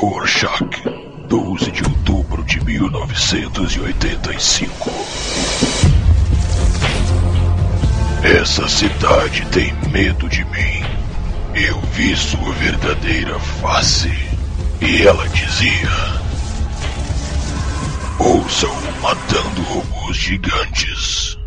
Rorschach, 12 de outubro de 1985. Essa cidade tem medo de mim. Eu vi sua verdadeira face. E ela dizia: Ouçam matando robôs gigantes.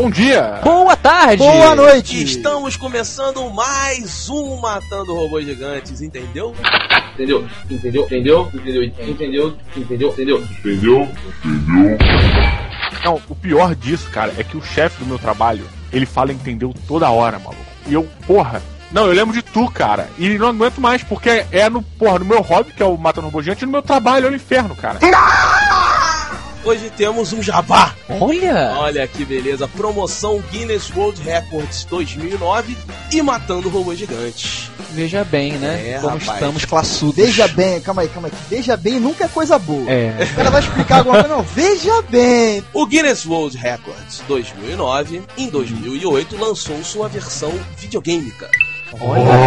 Bom dia! Boa tarde! Boa noite! Estamos começando mais um Matando Robôs Gigantes, entendeu? Entendeu? Entendeu? Entendeu? Entendeu? Entendeu? Entendeu? Entendeu? Entendeu? Entendeu? Não, o pior disso, cara, é que o chefe do meu trabalho, ele fala entendeu toda hora, maluco. E eu, porra, não, eu lembro de tu, cara. E não aguento mais, porque é no, porra, no meu hobby, que é o Matando Robô Gigante, e no meu trabalho, é o inferno, cara. Hoje temos um jabá. Olha! Olha que beleza. Promoção Guinness World Records 2009 e Matando Robôs Gigantes. Veja bem, né? É, Como rapaz. estamos classudos. Veja bem, calma aí, calma aí. Veja bem nunca é coisa boa. É. O cara vai explicar alguma coisa, não. Veja bem. O Guinness World Records 2009, em 2008, lançou sua versão videogêmica.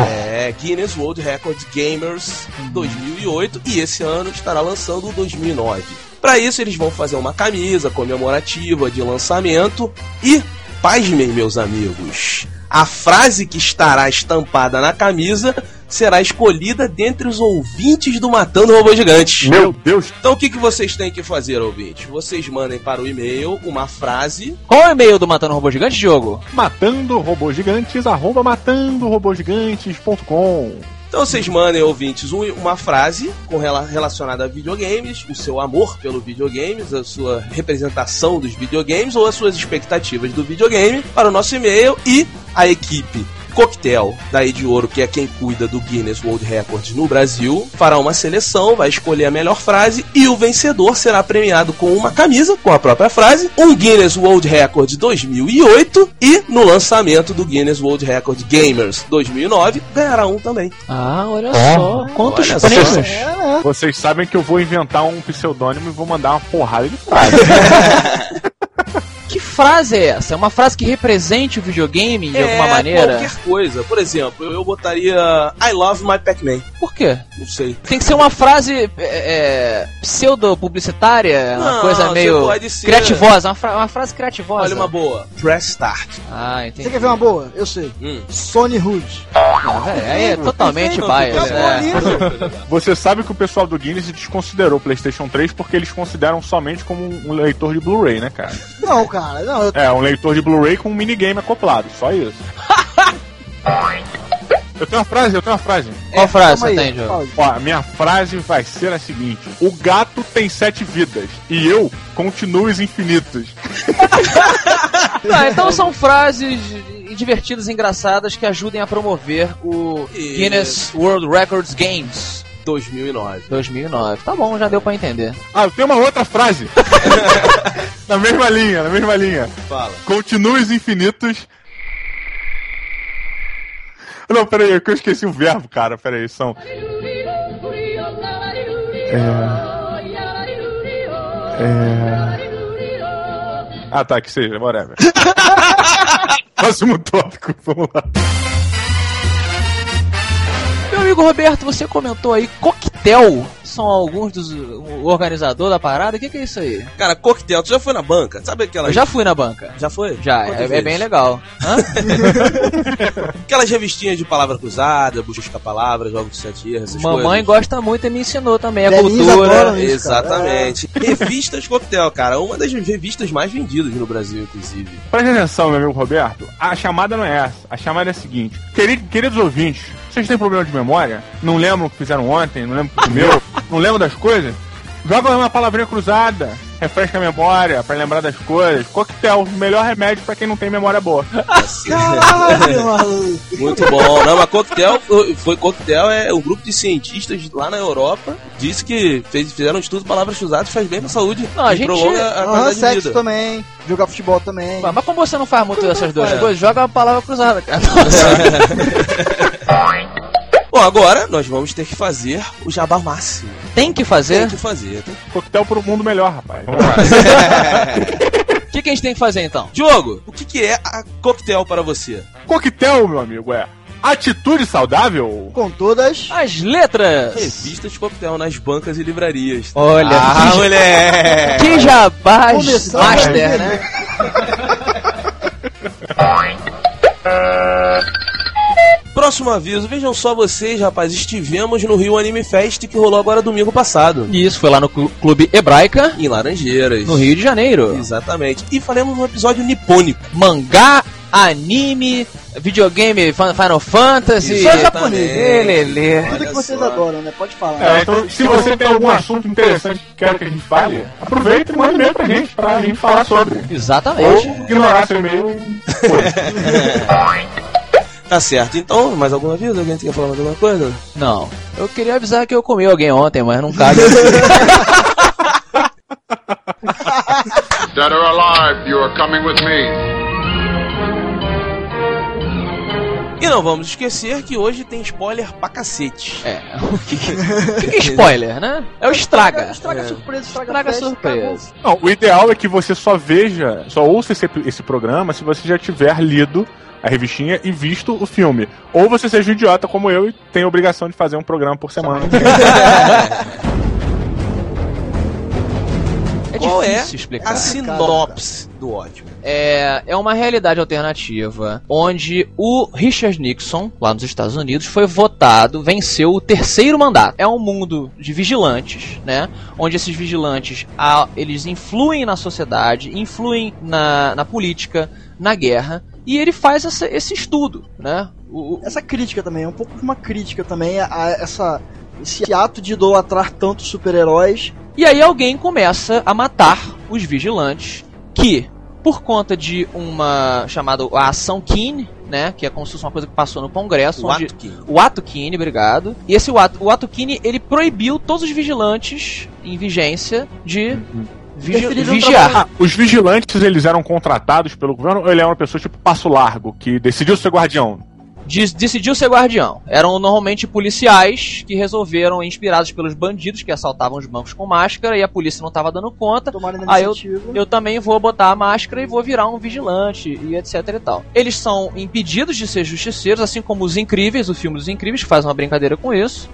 É, Guinness World Records Gamers 2008 e esse ano estará lançando o 2009. Para isso eles vão fazer uma camisa comemorativa de lançamento e, pasmem meus amigos, a frase que estará estampada na camisa será escolhida dentre os ouvintes do Matando Robôs Gigantes. Meu Deus! Então o que, que vocês têm que fazer, ouvintes? Vocês mandem para o e-mail uma frase Qual é o e-mail do Matando Robô Gigante, Diogo? Matando Robôs Gigantes, arroba matandorobogigantes.com Então vocês mandem, ouvintes, um- uma frase com rela- relacionada a videogames, o seu amor pelo videogames, a sua representação dos videogames ou as suas expectativas do videogame para o nosso e-mail e a equipe Coquetel da de Ouro, que é quem cuida do Guinness World Records no Brasil, fará uma seleção, vai escolher a melhor frase e o vencedor será premiado com uma camisa com a própria frase, um Guinness World Records 2008 e no lançamento do Guinness World Records Gamers 2009 ganhará um também. Ah, olha só. Quantos olha só. prêmios. É, Vocês sabem que eu vou inventar um pseudônimo e vou mandar uma porrada de frase. Frase é essa? É uma frase que represente o videogame de alguma maneira? É, qualquer coisa. Por exemplo, eu botaria I love my Pac-Man. Por quê? Não sei. Tem que ser uma frase é, é, pseudo-publicitária, uma Não, coisa você meio pode ser- criativosa, uma, fra- uma frase criativosa. Olha uma boa. Press start. Ah, entendi. Você quer ver uma boa? Eu sei. Hum. Sony Hood. Não, velho, aí é totalmente Não, bias. é. bonito. Você sabe que o pessoal do Guinness desconsiderou o PlayStation 3 porque eles consideram somente como um leitor de Blu-ray, né, cara? Não, cara, não. Eu... É, um leitor de Blu-ray com um minigame acoplado, só isso. eu tenho uma frase, eu tenho uma frase. Qual frase Calma você tem, fala. Ó, a minha frase vai ser a seguinte: O gato tem sete vidas e eu continuo os infinitos. Tá, então são frases divertidas e engraçadas que ajudem a promover o. Guinness World Records Games 2009. 2009. Tá bom, já deu pra entender. Ah, eu tenho uma outra frase. na mesma linha, na mesma linha. Fala. Continue os infinitos. Não, peraí, é que eu esqueci um verbo, cara. Peraí, são. É. Ah, tá, que seja, whatever. Próximo tópico, vamos lá. Amigo Roberto, você comentou aí coquetel. São alguns dos o organizador da parada. O que, que é isso aí? Cara, coquetel, tu já foi na banca? Sabe aquela. Eu já fui na banca. Já foi? Já, é, é bem legal. Hã? Aquelas revistinhas de palavra cruzada, busca palavras, jogos de sete erros, essas Mamãe coisas. gosta muito e me ensinou também a Velhinhos cultura. isso. Exatamente. Revistas Coquetel, cara. Uma das revistas mais vendidas no Brasil, inclusive. Presta atenção, meu amigo Roberto. A chamada não é essa. A chamada é a seguinte: Querido- Queridos ouvintes, vocês têm problema de memória? Não lembram o que fizeram ontem? Não lembram o que comeu? não lembram das coisas? Joga uma palavrinha cruzada. Refresca a memória pra lembrar das coisas. Coquetel, melhor remédio pra quem não tem memória boa. Caralho. Muito bom. Não, mas coquetel foi, foi coquetel é um grupo de cientistas lá na Europa disse que fez, fizeram um estudo palavras cruzadas faz bem pra saúde. Não, a gente- prolonga a de sexo vida. também, jogar futebol também. Mas como você não faz muito dessas duas É. coisas, joga uma palavra cruzada, cara. Bom, agora nós vamos ter que fazer o jabá máximo. Tem que Tem fazer. que fazer. Tem... Coquetel pro mundo melhor, rapaz. Vamos lá. O que, que a gente tem que fazer então? Diogo, o que, que é a coquetel para você? Coquetel, meu amigo, é atitude saudável? Com todas. As letras! Revistas coquetel nas bancas e livrarias. Olha, Ah, que, moleque! que jabás Começando master, a né? Próximo aviso, vejam só vocês, rapaz, estivemos no Rio Anime Fest que rolou agora domingo passado. E isso foi lá no clu- Clube Hebraica, Em Laranjeiras. no Rio de Janeiro. Exatamente. E faremos um episódio nipônico. Mangá, anime, videogame, Final Fantasy. Só japonês. Lelê. Tudo que vocês só. adoram, né? Pode falar. É, então, se você tem algum assunto interessante que quer que a gente fale, aproveita e manda e-mail pra gente, pra gente falar sobre. Ou Exatamente. ignorar seu e-mail e... Tá certo. Então, mais algum aviso? Alguém quer falar mais alguma coisa? Não. Eu queria avisar que eu comi alguém ontem, mas não cabe. Dead or alive, you are coming with me. E não vamos esquecer que hoje tem spoiler pra cacete. É. O que, que- é spoiler, né? É o estraga. Estraga surpresa, estraga, Estraga festa, surpresa. Não, o ideal é que você só veja, só ouça esse, esse programa se você já tiver lido a revistinha e visto o filme. Ou você seja um idiota como eu e tem a obrigação de fazer um programa por semana. É Qual é difícil explicar. a sinopse do ótimo? É, é uma realidade alternativa onde o Richard Nixon, lá nos Estados Unidos, foi votado, venceu o terceiro mandato. É um mundo de vigilantes, né? Onde esses vigilantes eles influem na sociedade, influem na, na política, na guerra, e ele faz essa- esse estudo, né? O- o- Essa crítica também, é um pouco de uma crítica também a, a essa, esse ato de idolatrar tantos super-heróis. E aí alguém começa a matar os vigilantes que, por conta de uma chamada a ação Keane, né, que é como se fosse uma coisa que passou no Congresso, O onde ato que... o ato Keane, obrigado. E esse o ato, o ato Keane, ele proibiu todos os vigilantes em vigência de vigi vigiar. Ah, os vigilantes, eles eram contratados pelo governo ou ele era uma pessoa tipo Passo Largo, que decidiu ser guardião? De- decidiu ser guardião. Eram normalmente policiais que resolveram, inspirados pelos bandidos que assaltavam os bancos com máscara e a polícia não estava dando conta. Tomaram Ah, eu- eu também vou botar a máscara e vou virar um vigilante e etc e tal. Eles são impedidos de ser justiceiros, assim como os Incríveis, o filme dos Incríveis, que faz uma brincadeira com isso.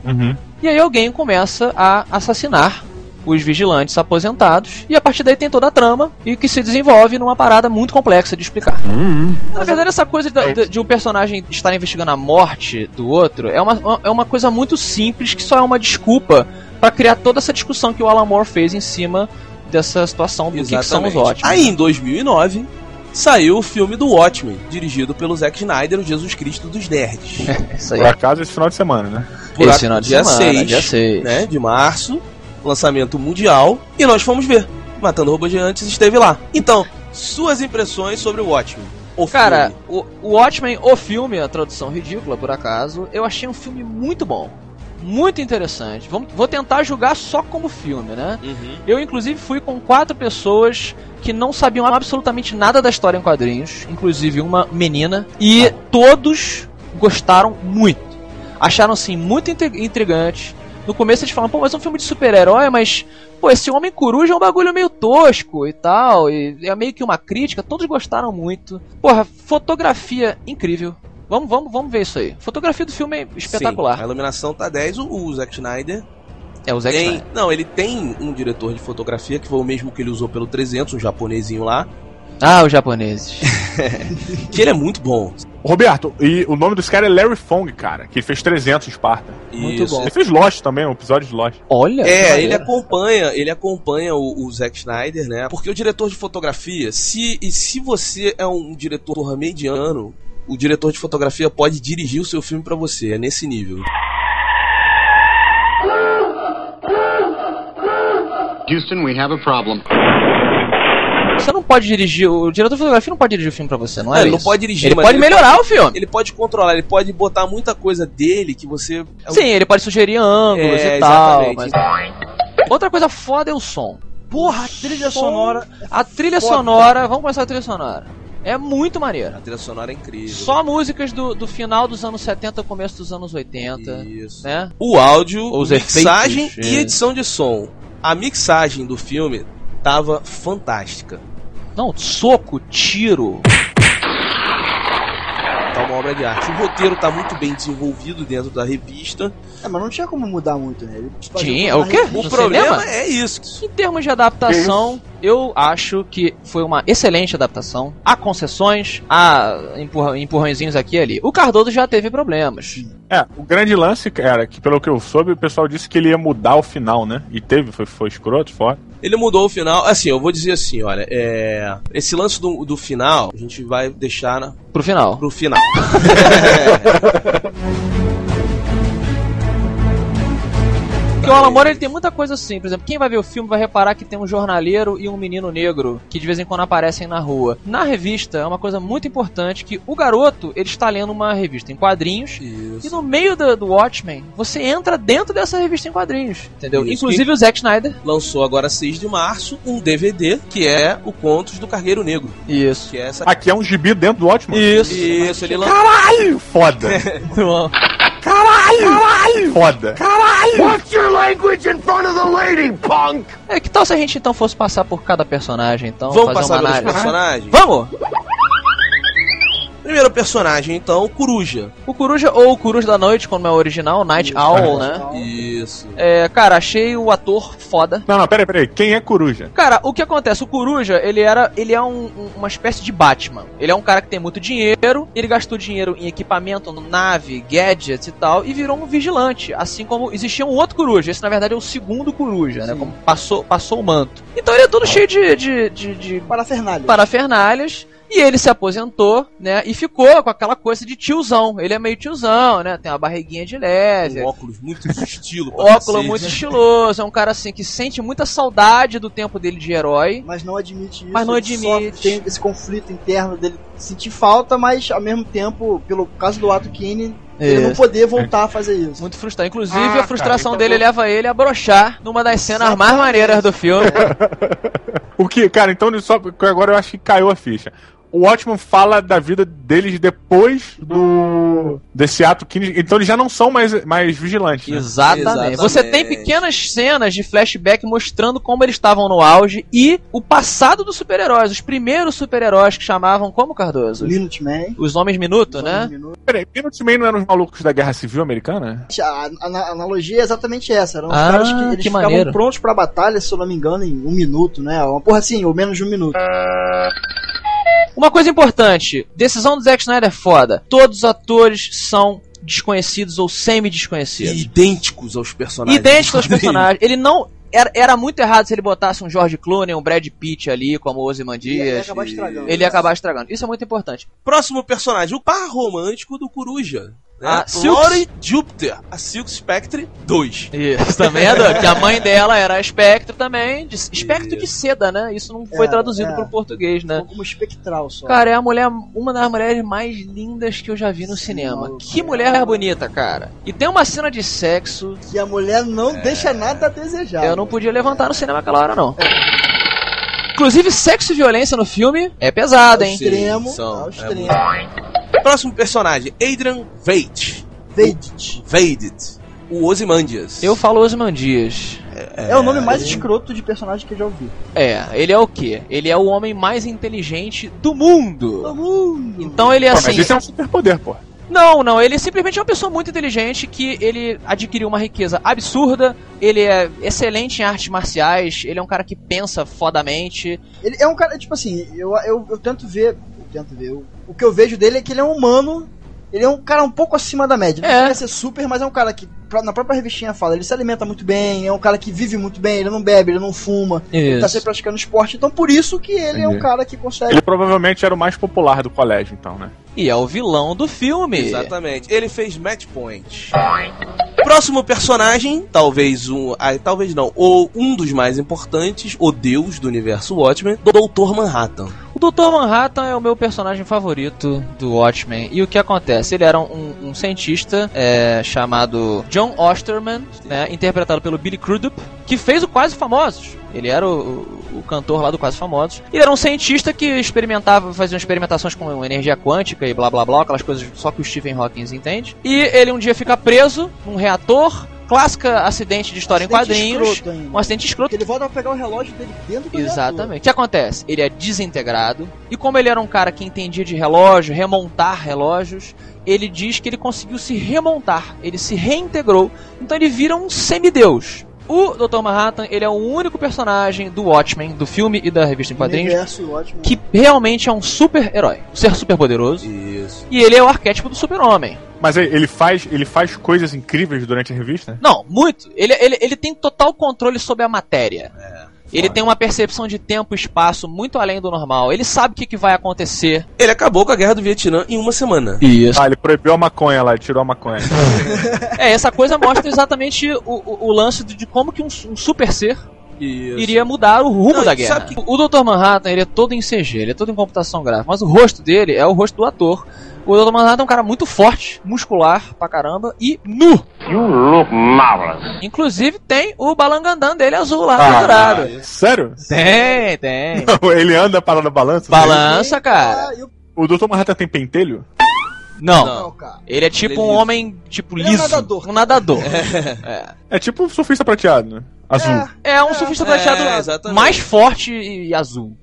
E aí alguém começa a assassinar os vigilantes aposentados e a partir daí tem toda a trama e que se desenvolve numa parada muito complexa de explicar. Na verdade, essa coisa da- de, de um personagem estar investigando a morte do outro é uma, é uma coisa muito simples que só é uma desculpa pra criar toda essa discussão que o Alan Moore fez em cima dessa situação do que, que são os ótimos. Aí, em 2009, saiu o filme do Watchmen, dirigido pelo Zack Snyder, o Jesus Cristo dos Nerds. Isso aí. Por acaso esse final de semana, né? Por Esse final de dia semana, 6, dia 6. né, de março, lançamento mundial, e nós fomos ver. Matando Robôs Gigantes esteve lá. Então, suas impressões sobre o Watchmen. O Cara, filme. o, o Watchmen, o filme, a tradução ridícula por acaso, eu achei um filme muito bom. Muito interessante. Vamos, vou tentar julgar só como filme, né? Uhum. Eu, inclusive, fui com quatro pessoas que não sabiam absolutamente nada da história em quadrinhos, inclusive uma menina, e todos gostaram muito. Acharam, assim, muito intri- intrigante. No começo eles falaram, pô, mas é um filme de super-herói, mas, pô, esse Homem Coruja é um bagulho meio tosco e tal, e é meio que uma crítica, todos gostaram muito. Porra, fotografia incrível. Vamos, vamos, vamos ver isso aí. Fotografia do filme é Sim, espetacular. a iluminação tá 10, o, o Zack Snyder É o Zack tem, Snyder. não, ele tem um diretor de fotografia que foi o mesmo que ele usou pelo 300, um japonesinho lá, Ah, os japoneses. que ele é muito bom. Roberto, e o nome desse cara é Larry Fong, cara, que ele fez 300 em Esparta. Muito Isso. bom. Ele fez Lost também, um episódio de Lost. Olha. É, ele acompanha, ele acompanha o, o Zack Snyder, né? Porque o diretor de fotografia, se e se você é um diretor mediano, o diretor de fotografia pode dirigir o seu filme pra você, é nesse nível. Houston, we have a problem. Você não pode dirigir, o diretor de fotografia não pode dirigir o filme pra você, não é? Não, ele não isso? pode dirigir, Ele mas pode ele melhorar pode- o filme. Ele pode controlar, ele pode botar muita coisa dele que você. é Sim, ele pode sugerir ângulos É, e tal. mas- Outra coisa foda é o som. Porra, a trilha sonora. A trilha Foda. sonora, vamos começar a trilha sonora. É muito maneira. A trilha sonora é incrível. Só músicas do, do final dos anos 70, começo dos anos 80, Isso. né? O áudio, Os mixagem efeitos, e é. edição de som. A mixagem do filme tava fantástica. Não, soco, tiro. Tá uma obra de arte. O roteiro tá muito bem desenvolvido dentro da revista. É, mas não tinha como mudar muito, né? Ele Tinha, fazia o quê? O problema cinema? é isso. Em termos de adaptação, eu acho que foi uma excelente adaptação. Há concessões, há empurra- empurrõezinhos aqui e ali. O Cardoso já teve problemas. É, o grande lance, cara, que pelo que eu soube, o pessoal disse que ele ia mudar o final, né? E teve, foi, foi escroto, foda. Ele mudou o final. Assim, eu vou dizer assim, olha, é... esse lance do, do final, a gente vai deixar na... Pro final. pro final. Porque o Alan Moore ele tem muita coisa assim. Por exemplo, quem vai ver o filme vai reparar que tem um jornaleiro e um menino negro que de vez em quando aparecem na rua. Na revista é uma coisa muito importante que o garoto ele está lendo uma revista em quadrinhos e Isso. no meio do, do Watchmen você entra dentro dessa revista em quadrinhos, entendeu? Isso. Inclusive o Zack Snyder. Lançou agora 6 de março um DVD que é o Contos do Cargueiro Negro. Isso. Que é essa. Aqui é um gibi dentro do ótimo. Isso. Isso, ele lançou. Caralho, foda. Caralho, caralho, foda. Watch your language in front of the lady, punk! É, que tal se a gente então fosse passar por cada personagem, então? Vamos fazer passar uma pelos análise? personagens? Vamos! Primeiro personagem, então, o Coruja. O Coruja, ou o Coruja da Noite, como é o original, Night Owl, né? Isso. É, cara, achei o ator foda. Não, não, peraí, peraí. Quem é Coruja? Cara, o que acontece? O Coruja, ele era. Ele é um- um- uma espécie de Batman. Ele é um cara que tem muito dinheiro, ele gastou dinheiro em equipamento, nave, gadgets e tal, e virou um vigilante. Assim como existia um outro Coruja. Esse, na verdade, é o segundo Coruja, né? Sim. Como passou, passou o manto. Então ele é todo cheio de, de, de, de Parafernália. parafernálias. E ele se aposentou, né? E ficou com aquela coisa de tiozão. Ele é meio tiozão, né? Tem uma barriguinha de leve. Um óculos muito estilo. Óculos muito estiloso, é um cara assim que sente muita saudade do tempo dele de herói. Mas não admite isso. Mas não admite. tem esse conflito interno dele sentir falta, mas ao mesmo tempo, pelo caso do Ato Kine, ele não Isso. poder voltar a fazer isso. Muito frustrado. Inclusive, Ah, a frustração cara, então dele vou- leva ele a brochar numa das cenas mais maneiras do filme. O que, cara, então só agora eu acho que caiu a ficha. O Watchman fala da vida deles depois do desse ato que então eles já não são mais, mais vigilantes. Né? Exatamente. Exatamente. Você tem pequenas cenas de flashback mostrando como eles estavam no auge e o passado dos super-heróis. Os primeiros super-heróis que chamavam como, Cardoso? Minute Man. Os Homens Minuto, né? Um minuto. Peraí, Minutemen não eram os malucos da Guerra Civil Americana? A, a- a analogia é exatamente essa. Eram os Ah, caras que eles que ficavam maneiro. prontos pra batalha, se eu não me engano, em um minuto, né? Uma porra assim, ou menos de um minuto. Uma coisa importante, decisão do Zack Snyder é foda. Todos os atores são desconhecidos ou semi-desconhecidos. Idênticos aos personagens. Idênticos aos personagens. Ele não. Era, era muito errado se ele botasse um George Clooney, um Brad Pitt ali, como o E ia Ozymandias. acabar estragando. Ele ia acabar estragando. Isso é muito importante. Próximo personagem, o par romântico do Coruja. Né? A Silk- Jupiter, a Silk Spectre 2. Isso, é doido. Que a mãe dela era espectro também. De, espectro de seda, né? Isso não foi É, traduzido é. pro português, né? Como espectral só. Cara, é a mulher, uma das mulheres mais lindas que eu já vi no cinema. maluco. Que mulher bonita, cara. E tem uma cena de sexo. Que a mulher não deixa nada a desejar. Eu não podia levantar no cinema aquela hora, não. Inclusive, sexo e violência no filme é pesado, hein? Extremo, ao é extremo. Próximo personagem, Adrian Veidt. Vedit. Veidit. O Ozymandias. Eu falo Osmandias. É, o nome mais escroto de personagem que eu já ouvi. É, ele é o quê? Ele é o homem mais inteligente do mundo. Todo mundo. Então ele é Pô, assim. mas isso é um superpoder, pô. Não, não, ele simplesmente é uma pessoa muito inteligente que ele adquiriu uma riqueza absurda, ele é excelente em artes marciais, ele é um cara que pensa fodamente. Ele é um cara, tipo assim, eu, eu, eu tento ver. Tento ver. eu- o que eu vejo dele é que ele é um humano. Ele é um cara um pouco acima da média. É. não quer ser super, mas é um cara que, pra- na própria revistinha fala, ele se alimenta muito bem, é um cara que vive muito bem, ele não bebe, ele não fuma, ele tá sempre praticando esporte. Então por isso que ele é um Entendi. cara que consegue. Ele provavelmente era o mais popular do colégio, então, né? E é o vilão do filme. Exatamente. Ele fez Match Point. Próximo personagem, talvez um. Ah, talvez não, ou um dos mais importantes, o deus do universo Watchmen, Doutor Manhattan. O Doutor Manhattan é o meu personagem favorito do Watchmen. E o que acontece? Ele era um, um cientista é, chamado John Osterman, né, interpretado pelo Billy Crudup, que fez o Quase Famosos. Ele era o, o, o, cantor lá do Quase Famosos. Ele era um cientista que experimentava, fazia experimentações com energia quântica e blá blá blá, aquelas coisas só que o Stephen Hawking entende. E ele um dia fica preso num reator clássica acidente de história acidente em quadrinhos. Um acidente escroto. Ele volta a pegar o relógio dele dentro do Exatamente. O que acontece? Ele é desintegrado. E como ele era um cara que entendia de relógio, remontar relógios, ele diz que ele conseguiu se remontar. Ele se reintegrou. Então ele vira um semideus. O Dr. Manhattan, ele é o único personagem do Watchmen, do filme e da revista em quadrinhos, que realmente é um super-herói. Um ser super poderoso. Isso. E ele é o arquétipo do super-homem. Mas ele faz, ele faz coisas incríveis durante a revista? Não, muito. Ele, ele, ele tem total controle sobre a matéria. É. Ele tem uma percepção de tempo e espaço muito além do normal. Ele sabe o que, que, vai acontecer. Ele acabou com a guerra do Vietnã em uma semana. Isso. Ah, ele proibiu a maconha lá, ele tirou a maconha. é, essa coisa mostra exatamente o, o, o lance de, de, como que um, um super ser isso. iria mudar o rumo Não, da guerra. Que... O Dr. Manhattan ele é todo em CG, ele é todo em computação gráfica, mas o rosto dele é o rosto do ator. O Dr. Manhattan é um cara muito forte, muscular pra caramba e nu. You look marvelous. Inclusive tem o balangandã dele azul lá ah, pendurado. Ah, sério? Tem, tem. ele anda para no balanço? Balança, cara. Ah, o Dr. Manhattan tem pentelho? Não. Não ele é tipo ele é um homem, tipo, liso. É um nadador. Um nadador. é. é tipo um surfista prateado, né? Azul. É, é um surfista prateado é, mais forte e azul.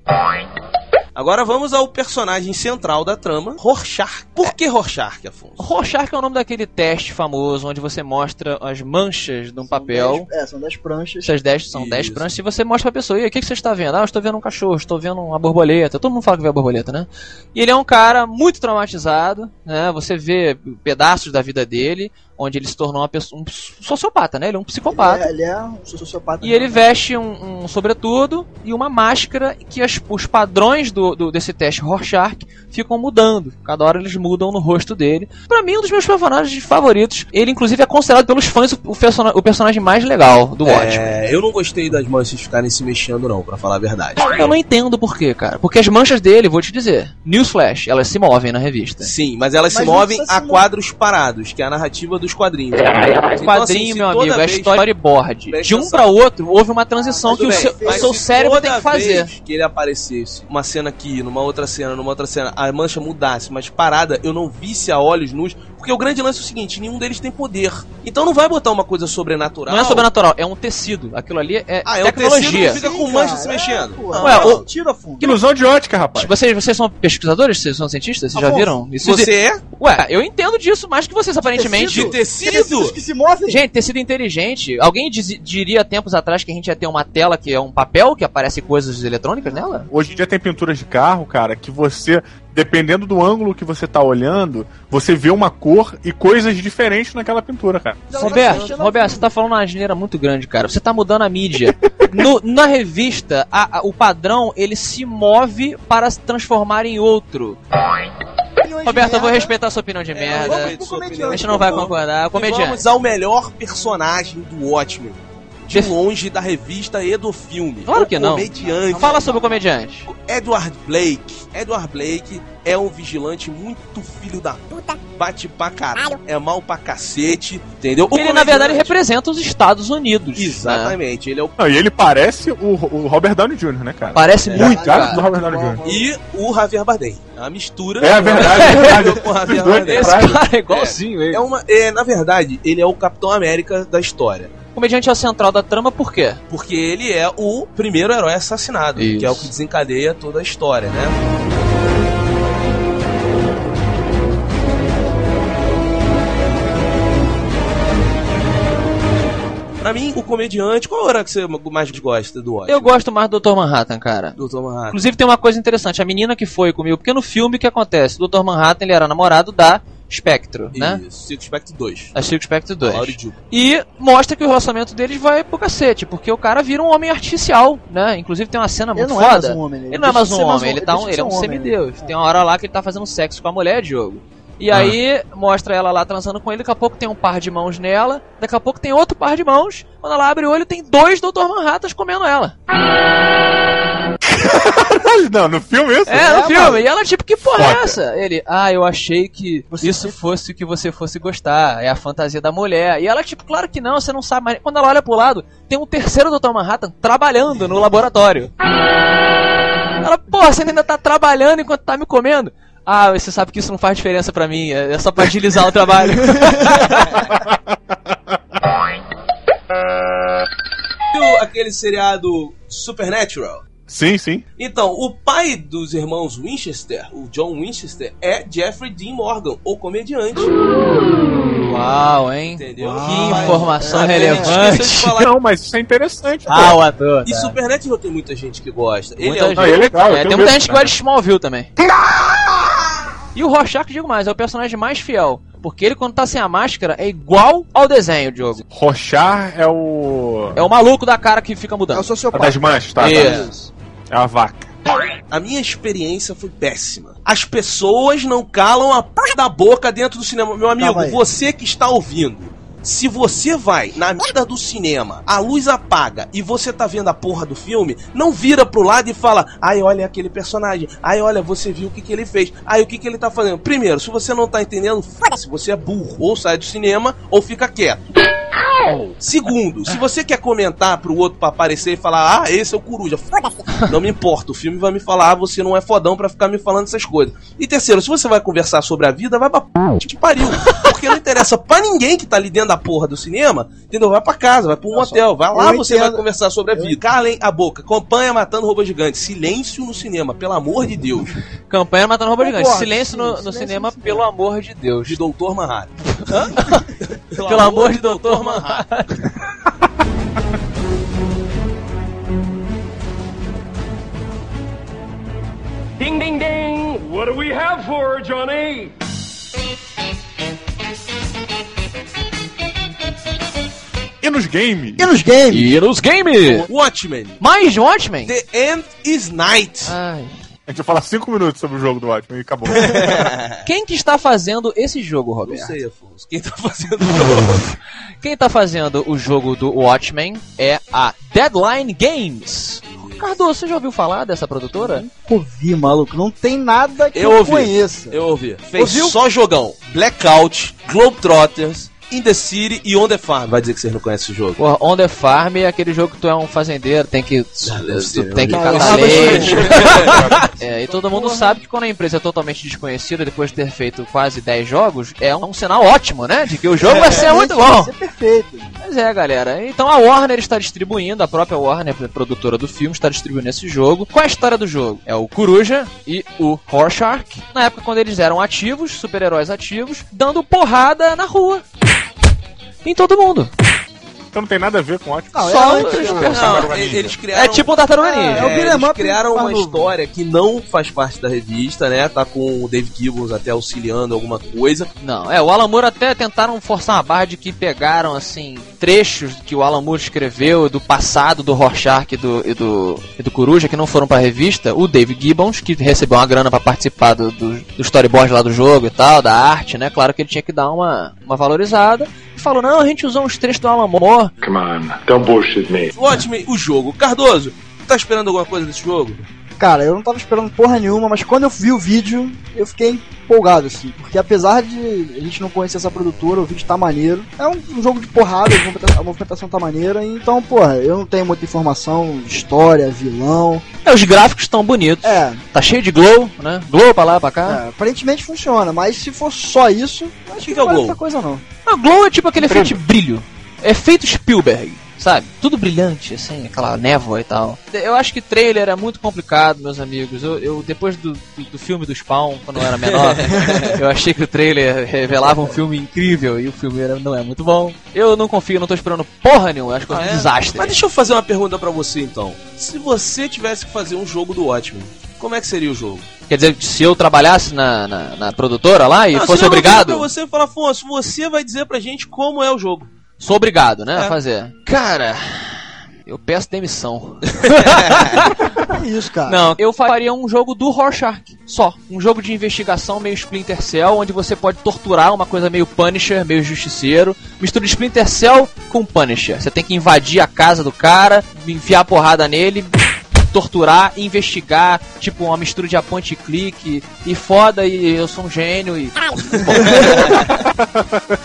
Agora vamos ao personagem central da trama, Rorschach. Por que Rorschach, Afonso? Rorschach é o nome daquele teste famoso onde você mostra as manchas de um papel. Dez, é, são 10 pranchas. Essas 10 são 10 pranchas e você mostra pra pessoa, e o que, que você está vendo? Ah, eu estou vendo um cachorro, estou vendo uma borboleta. Todo mundo fala que vê a borboleta, né? E ele é um cara muito traumatizado, né? Você vê pedaços da vida dele, onde ele se tornou uma pessoa, um sociopata, né? Ele é um psicopata. Ele é, ele é um sociopata. E ele veste um, um, sobretudo e uma máscara que as, os padrões do, do, desse teste Rorschach ficam mudando. Cada hora eles mudam no rosto dele. Para mim, um dos meus personagens favoritos. Ele, inclusive, é considerado pelos fãs o, o, person o personagem mais legal do Watchmen. É, eu não gostei das manchas ficarem se mexendo, não, para falar a verdade. Eu não entendo por quê, cara. Porque as manchas dele, vou te dizer, Newsflash, elas se movem na revista. Sim, mas elas mas se movem a se quadros parados, que é a narrativa do dos quadrinhos. É, então, quadrinho, assim, meu amigo, é storyboard. De um para outro, houve uma transição que bem, o seu, o seu cérebro tem que fazer. que ele aparecesse, uma cena aqui, numa outra cena, numa outra cena, a mancha mudasse, mas parada, eu não visse a olhos nus, porque o grande lance é o seguinte, nenhum deles tem poder. Então não vai botar uma coisa sobrenatural. Não é sobrenatural, é um tecido. Aquilo ali é ah, tecnologia. É um tecido fica com mancha se mexendo. É, Ué, o... tira fundo. Que ilusão de ótica, rapaz. Vocês, vocês são pesquisadores? Vocês são cientistas? Vocês ah, já bom, viram? Isso você de... é? Ué, eu entendo disso mais que vocês, aparentemente. De tecido? que se movem. Gente, tecido inteligente. Alguém diz, diria tempos atrás que a gente ia ter uma tela que é um papel que aparece coisas eletrônicas nela? Hoje em dia tem pinturas de carro, cara, que você dependendo do ângulo que você tá olhando, você vê uma cor e coisas diferentes naquela pintura, cara. Roberto, Roberto, você tá falando uma asneira muito grande, cara. Você tá mudando a mídia. No, na revista, a, a, o padrão, ele se move para se transformar em outro. Roberto, eu vou respeitar a sua opinião de é, merda. A gente não vai concordar. Comediante. Vamos ao melhor personagem do Watchmen de longe da revista e do filme. Claro que não. Comediante. Fala sobre o comediante. Edward Blake. Edward Blake é um vigilante muito filho da puta. Bate pra caralho. É mal pra cacete. Entendeu? O ele, na verdade, representa os Estados Unidos. Né? Exatamente. Né? Ele é o... Não, e ele parece o, o Robert Downey Jr., né, cara? Parece é, muito, cara. do Robert Downey Jr. E o Javier Bardem. É uma mistura. É a verdade. É verdade. com o Javier Bardem. Esse cara é igualzinho é, ele. É uma, é, na verdade, ele é o Capitão América da história. Comediante é a central da trama por quê? Porque ele é o primeiro herói assassinado, Isso. que é o que desencadeia toda a história, né? Pra mim, o comediante, qual hora que você mais gosta do Watchmen? Eu gosto mais do Dr. Manhattan, cara. Dr. Manhattan. Inclusive tem uma coisa interessante, a menina que foi comigo, porque no filme o que acontece? O Dr. Manhattan ele era namorado da Spectro, Isso, né? Silk Spectre 2. A Silk Spectre 2. E mostra que o relacionamento deles vai pro cacete, porque o cara vira um homem artificial, né? Inclusive tem uma cena ele muito não foda. É mais um homem, ele, ele não é mais um homem, ele, tá um, ele é um semideus. Tem uma hora lá que ele tá fazendo sexo com a mulher, Diogo. E ah. aí mostra ela lá transando com ele, daqui a pouco tem um par de mãos nela, daqui a pouco tem outro par de mãos. Quando ela abre o olho, tem dois Dr. Manhattan comendo ela. não, no filme isso? É, no é, filme. Mano. E ela, tipo, que porra é Foda. é essa? Ele, ah, eu achei que você isso fosse o que você fosse gostar. É a fantasia da mulher. E ela, tipo, claro que não, você não sabe. Mas quando ela olha pro lado, tem um terceiro Dr. Manhattan trabalhando no laboratório. Ela, porra, você ainda tá trabalhando enquanto tá me comendo? Ah, você sabe que isso não faz diferença para mim, é só pra agilizar o trabalho. Viu aquele seriado Supernatural? Sim, sim. Então, o pai dos irmãos Winchester, o John Winchester, é Jeffrey Dean Morgan, o comediante. Uau, hein? Entendeu? Uau, que informação é, relevante. Não, mas isso é interessante. Ah, pô. o ator. E tá. Supernatural tem muita gente que gosta. Ele muita é, gente. Ah, é legal. É, tem muita gente que gosta de Smallville também. E o Rorschach, digo mais, é o personagem mais fiel. Porque ele, quando tá sem a máscara, é igual ao desenho, Diogo. Rorschach é o... É o maluco da cara que fica mudando. É o sociopata. É das manchas, tá? Isso. É a vaca. A minha experiência foi péssima. As pessoas não calam a p da boca dentro do cinema. Meu amigo, você que está ouvindo, se você vai na merda do cinema, a luz apaga e você tá vendo a porra do filme, não vira pro lado e fala: ai, olha aquele personagem, ai, olha, você viu o que, que ele fez, ai, o que, que ele tá fazendo. Primeiro, se você não tá entendendo, foda-se, você é burro. Ou sai do cinema ou fica quieto. Segundo, se você quer comentar pro outro pra aparecer e falar, ah, esse é o coruja. Não me importa, o filme vai me falar, ah, você não é fodão pra ficar me falando essas coisas. E terceiro, se você vai conversar sobre a vida, vai pra p que pariu. Porque não interessa pra ninguém que tá ali dentro da porra do cinema, entendeu? Vai pra casa, vai pra um hotel, vai lá, você vai conversar sobre a vida. Calem a boca. Campanha matando robô gigante. Silêncio no cinema, pelo amor de Deus. Campanha matando robô gigante. Silêncio no, no cinema, pelo amor de Deus. De Doutor Manhattan. pelo, pelo amor de Doutor Manhattan. Ding ding ding! What do we have for Johnny? E nos games? E nos games? E nos games? Watchmen. Mais Watchmen? The End is Night. Ai. A gente vai falar 5 minutos sobre o jogo do Watchmen e acabou. Quem que está fazendo esse jogo, Roberto? Não sei, Afonso. Quem está fazendo o jogo? Quem está fazendo o jogo do Watchmen é a Deadline Games. Cardoso, você já ouviu falar dessa produtora? Nunca ouvi, maluco. Não tem nada que eu, eu ouvi, conheça. Eu ouvi. Fez Ouviu? só jogão. Blackout, Globetrotters, In the City e On the Farm. Vai dizer que vocês não conhecem esse jogo. Porra, On the Farm é aquele jogo que tu é um fazendeiro, tem que. Ah, tu tem que catar leite. é, e todo mundo sabe que quando a empresa é totalmente desconhecida, depois de ter feito quase 10 jogos, é um sinal ótimo, né? De que o jogo vai ser muito bom. Vai ser perfeito. Mas é, galera. Então a Warner está distribuindo, a própria Warner, produtora do filme, está distribuindo esse jogo. Qual é a história do jogo? É o Coruja e o Rorschach, na época quando eles eram ativos, super-heróis ativos, dando porrada na rua em todo mundo. Então não tem nada a ver com ótimo. Não, Só é, não, eles criaram. É tipo um Tartaruga Ninja. É, é, eles criaram uma história que não faz parte da revista, né? Tá com o Dave Gibbons até auxiliando alguma coisa. Não, é, o Alan Moore até tentaram forçar uma barra de que pegaram, assim, trechos que o Alan Moore escreveu do passado do Rorschach e do, e do, e do Coruja que não foram pra revista. O Dave Gibbons, que recebeu uma grana para participar do, do, do storyboard lá do jogo e tal, da arte, né? Claro que ele tinha que dar uma, uma valorizada falou, não, a gente usou uns trechos do Alan Moore. Come on, don't bullshit me. Ótimo, o jogo. Cardoso, tá esperando alguma coisa desse jogo? Cara, eu não tava esperando porra nenhuma, mas quando eu vi o vídeo, eu fiquei empolgado, assim. Porque apesar de a gente não conhecer essa produtora, o vídeo tá maneiro. É um, um jogo de porrada, a movimentação tá maneira. Então, porra, eu não tenho muita informação, história, vilão. É, os gráficos estão bonitos. É. Tá cheio de glow, né? Glow pra lá, pra cá. É, aparentemente funciona, mas se for só isso, acho que, que, que não é muita coisa não. A glow é tipo aquele efeito de brilho. É feito Spielberg sabe? Tudo brilhante, assim, aquela névoa e tal. Eu acho que trailer é muito complicado, meus amigos. Eu, eu depois do, do, do, filme do Spawn, quando eu era menor, eu achei que o trailer revelava um filme incrível e o filme era, não é muito bom. Eu não confio, não tô esperando porra nenhuma, acho que é um ah, é? desastre. Mas deixa eu fazer uma pergunta para você então. Se você tivesse que fazer um jogo do Watchmen, como é que seria o jogo? Quer dizer, se eu trabalhasse na, na, na produtora lá e fosse obrigado. Pra você falar, Afonso, você vai dizer pra gente como é o jogo. Sou obrigado, né, é. a fazer. Cara, Eu peço demissão. É isso, cara. Não, eu faria um jogo do Rorschach, só. Um jogo de investigação meio Splinter Cell, onde você pode torturar uma coisa meio Punisher, meio Justiceiro. Mistura Splinter Cell com Punisher. Você tem que invadir a casa do cara, enfiar a porrada nele, torturar, investigar, tipo uma mistura de aponte e clique, e foda, e eu sou um gênio, e...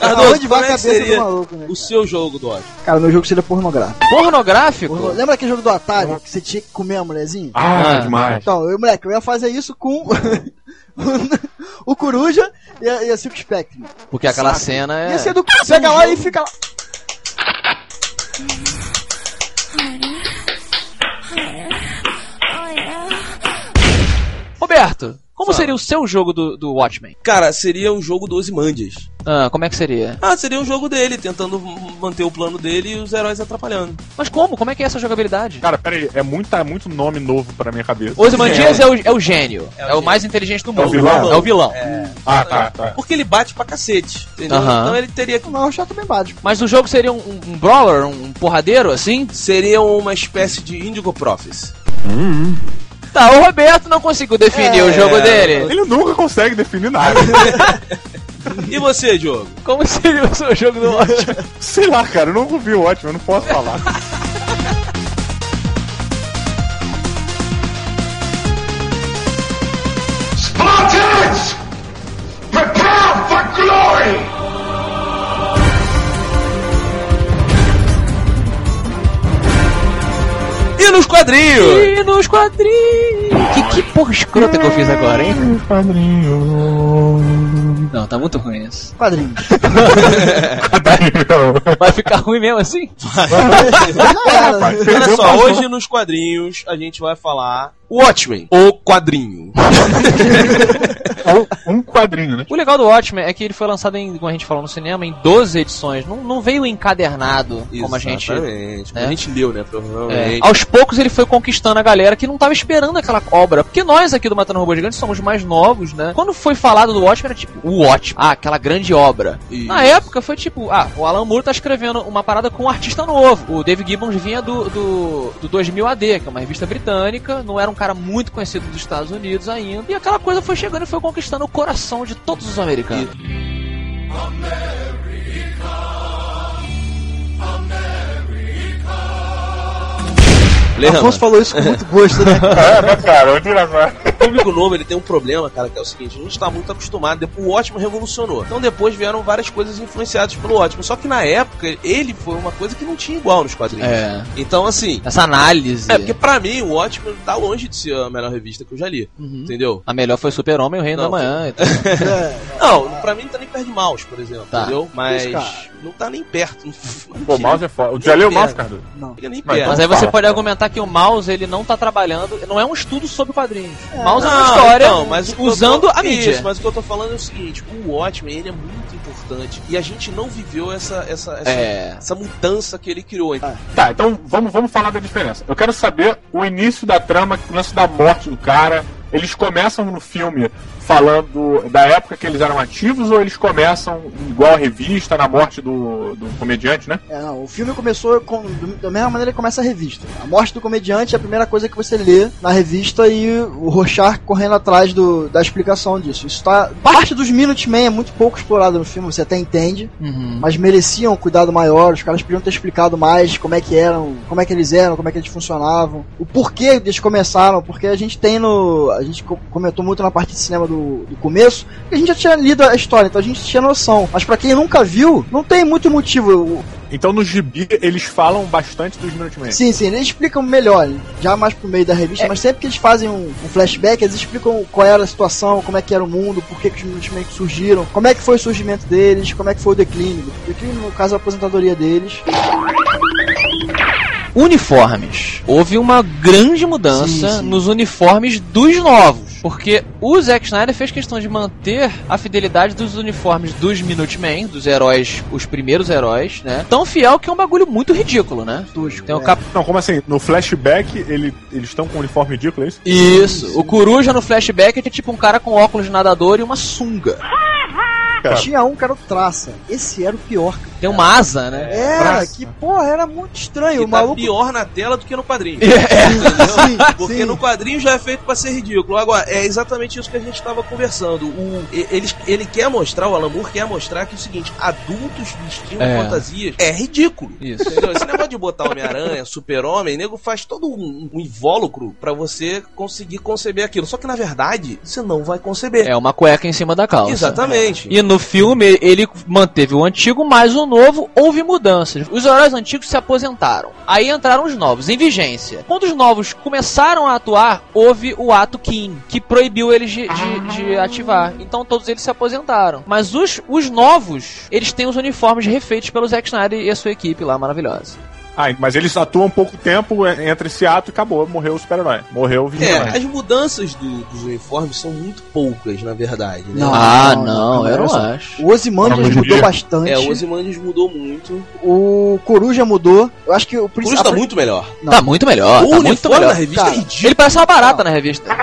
Cardoso, Aonde vai a é que cabeça seria do maluco, né? o seu jogo do ódio? Cara, meu jogo seria pornográfico. Pornográfico? Porno- Lembra aquele jogo do Atari que você tinha que comer a mulherzinha? Ah, Ah. demais. Então, eu, moleque, eu ia fazer isso com o Coruja e a, e a Silk Spectre. Porque aquela cena é... Ia ser do pega lá e fica lá. Roberto, como Fala. seria o seu jogo do, do Watchmen? Cara, seria um jogo dos Mandias. Ah, como é que seria? Ah, seria um jogo dele, tentando manter o plano dele e os heróis atrapalhando. Mas como? Como é que é essa jogabilidade? Cara, pera aí, é muita, muito nome novo pra minha cabeça. Ozymandias é, o, é o gênio. É, o mais inteligente do É o mundo. vilão? É o vilão. Ah, tá, tá. Porque ele bate pra cacete, entendeu? Aham. Então ele teria que. Não, o chato bem básico. Mas o jogo seria um, um- um brawler, um porradeiro, assim? Seria uma espécie de Indigo Profis. Tá, o Roberto não conseguiu definir É, o jogo dele. Ele nunca consegue definir nada. E você, Diogo? Como seria o seu jogo do Watchmen? Sei lá, cara, eu nunca vi o ótimo, eu não posso falar. Quadrinhos? E nos quadrinhos! Que, que porra escrota que eu fiz agora, hein? Não, tá muito ruim isso. Quadrinho. Vai ficar ruim mesmo assim? Olha só, hoje nos quadrinhos a gente vai falar Watchmen, o quadrinho. Um quadrinho, né? O legal do Watchmen é que ele foi lançado em, como a gente falou no cinema, em 12 edições. Não, não veio encadernado, como a gente. Exatamente. Né? a gente leu, né? É, aos poucos ele foi conquistando a galera que não tava esperando aquela obra. Porque nós aqui do Matando Robô Gigante somos mais novos, né? Quando foi falado do Watchmen, era tipo, o Watchmen. Ah, aquela grande obra. Isso. Na época foi tipo, ah, o Alan Moore tá escrevendo uma parada com um artista novo. O Dave Gibbons vinha do, do, do 2000 AD, que é uma revista britânica, não era um cara muito conhecido dos Estados Unidos ainda. E aquela coisa foi chegando e foi conquistando o coração de todos os americanos. Lembra? Afonso falou isso com muito gosto, né? É, né, cara? Muito engraçado. O público novo ele tem um problema, cara, que é o seguinte: a gente tá muito acostumado. Depois, o Watchmen revolucionou. Então depois vieram várias coisas influenciadas pelo Watchmen. Só que na época ele foi uma coisa que não tinha igual nos quadrinhos. É. Então, assim. Essa análise. É, porque pra mim o Watchmen tá longe de ser a melhor revista que eu já li. Uhum. Entendeu? A melhor foi Super-Homem e o Reino Não, da Manhã. Então. É, Não, pra mim não tá nem perto de Mouse, por exemplo. Tá. Entendeu? Mas Isso, não tá nem perto. Não Pô, o mouse é foda. Já leu o mouse, cara? não. fica nem Mas perto. Mas aí você pode argumentar que o Mouse ele não tá trabalhando, não é um estudo sobre quadrinhos. É. Uma Não, história então, mas o que eu usando tô- a mídia. Isso, mas o que eu tô falando é o seguinte: o Watchmen ele é muito importante e a gente não viveu essa, essa, essa, É. essa mudança que ele criou. Então, Tá, então vamos, vamos falar da diferença. Eu quero saber o início da trama, o lance da morte do cara. Eles começam no filme falando da época que eles eram ativos ou eles começam igual a revista, na morte do, do comediante, né? É, não, o filme começou com, do- da mesma maneira que começa a revista. A morte do comediante é a primeira coisa que você lê na revista e o Rochard correndo atrás do, da explicação disso. Isso tá. Parte dos Minutemen é muito pouco explorado no filme, você até entende, Uhum. mas mereciam um cuidado maior. Os caras podiam ter explicado mais como é que eram, como é que eles eram, como é que eles funcionavam, o porquê eles começaram, porque a gente tem no. A gente co- comentou muito na parte de cinema do, do começo, a gente já tinha lido a história, então a gente tinha noção. Mas pra quem nunca viu, não tem muito motivo. Então no gibi eles falam bastante dos Minutemen. Sim, sim, eles explicam melhor, já mais pro meio da revista, mas sempre que eles fazem um, um flashback, eles explicam qual era a situação, como é que era o mundo, por que, que os Minutemen surgiram, como é que foi o surgimento deles, como é que foi o declínio. O declínio, no caso, a aposentadoria deles. Uniformes. Houve uma grande mudança Sim, sim. nos uniformes dos novos. Porque o Zack Snyder fez questão de manter a fidelidade dos uniformes dos Minutemen, dos heróis, os primeiros heróis, né? Tão fiel que é um bagulho muito ridículo, né? Tosco, Tem o é. cap... Não, como assim? No flashback ele, eles estão com um uniforme ridículo, é isso? Isso. O Coruja no flashback é tipo um cara com óculos de nadador e uma sunga. Cara. Tinha um que era o Traça. Esse era o pior, cara. Tem uma asa, né? É, Braço. que porra, era muito estranho. Que o tá maluco. pior na tela do que no quadrinho. Sim, Porque sim. no quadrinho já é feito pra ser ridículo. Agora, é exatamente isso que a gente estava conversando. O, ele, ele quer mostrar, o Alan Moore quer mostrar que é o seguinte: adultos vestindo É. fantasias é ridículo. Isso. Entendeu? Esse negócio de botar Homem-Aranha, Super-Homem, nego faz todo um, um invólucro pra você conseguir conceber aquilo. Só que na verdade, você não vai conceber. É uma cueca em cima da calça. Exatamente. E no filme ele manteve o antigo, mas o novo houve mudanças. Os heróis antigos se aposentaram. Aí entraram os novos, em vigência. Quando os novos começaram a atuar, houve o ato Kim, que proibiu eles de, de- de ativar. Então todos eles se aposentaram. Mas os, os novos, eles têm os uniformes refeitos pelo Zack Snyder e a sua equipe lá maravilhosa. Ah, mas eles atuam pouco tempo é, entre esse ato e acabou. Morreu o super-herói. Morreu o É, vigilante. as mudanças do- dos uniformes são muito poucas, na verdade. Né? Não, ah, não, não, não, eu não acho. O Ozymandias mudou ver. bastante. É, o Ozymandias mudou muito. O Coruja mudou. Eu acho que o principal. tá muito melhor. Não. Tá muito melhor, o tá muito uniforme melhor. na revista Cara, é ridículo. Ele parece uma barata na revista.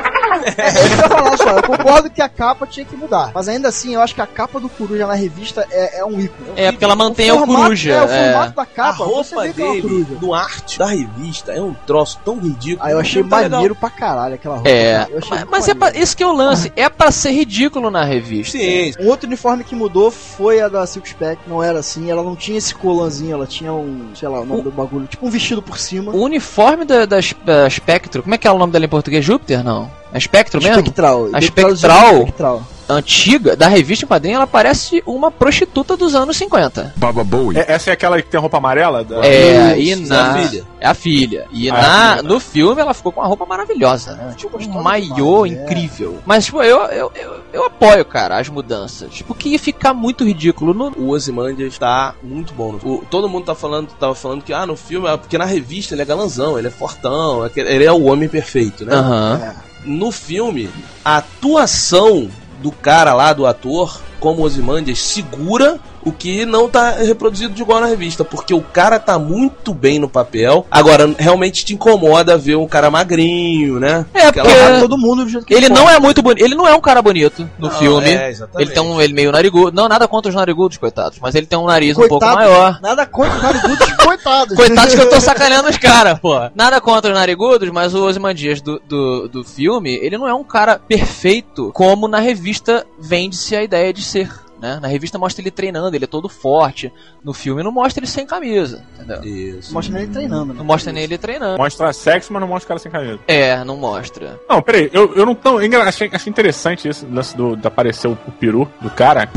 É, isso que eu ia falar só. Eu concordo que a capa tinha que mudar. Mas ainda assim, eu acho que a capa do Coruja na revista é, é um ícone. É, porque ela mantém o, formato- coruja. É, o é. formato da A capa. você roupa é dele, no arte da revista, é um troço tão ridículo. Aí eu achei tá maneiro pra caralho aquela roupa. É, mas, mas é pra, esse que é o lance, é pra ser ridículo na revista. Sim, Um outro uniforme que mudou foi a da Silk Spec, não era assim, ela não tinha esse colanzinho, ela tinha um, sei lá, o nome do bagulho, tipo um vestido por cima. O uniforme da, da, da Spectro, como é que é o nome dela em português? Júpiter, não? É Spectro mesmo? Espectral. A espectral? espectral. Antiga, da revista em quadrinho, ela parece uma prostituta dos anos 50. Baba Bowie. É, essa é aquela que tem roupa amarela? Da- É, e na... é a filha. É a filha. E Ah, na, é a filha, no filme ela ficou com uma roupa maravilhosa, né? Tipo, um maiô é. incrível. Mas, tipo, eu, eu, eu, eu apoio, cara, as mudanças. Tipo, que ia ficar muito ridículo. No... O Ozymandias tá muito bom. O- todo mundo tá falando, tava falando que ah, no filme, ah, porque na revista ele é galanzão, ele é fortão, é ele é o homem perfeito, né? Aham. No filme, a atuação do cara lá, do ator, como Ozymandias, segura o que não tá reproduzido de igual na revista, porque o cara tá muito bem no papel. Agora, realmente te incomoda ver um cara magrinho, né? É, Aquela- porque- Porra, todo mundo do jeito que Ele não é muito bonito. Ele não é um cara bonito no Não, filme. é, ele tem um ele meio narigudo. Não, nada contra os narigudos, coitados. Mas ele tem um nariz um pouco Coitado, maior. Nada contra os narigudos, coitados. Coitados que eu tô sacaneando os caras, pô. Nada contra os narigudos, mas o Ozymandias do, do, do filme, ele não é um cara perfeito como na revista vende-se a ideia de ser. Né? Na revista mostra ele treinando, ele é todo forte. No filme não mostra ele sem camisa, entendeu? Isso. Mostra ele treinando, né? Não mostra nem ele treinando. Mostra sexo, mas não mostra o cara sem camisa. É, não mostra. Não, peraí, eu, eu não tão. Achei, achei interessante esse lance do, de aparecer o, o peru do cara.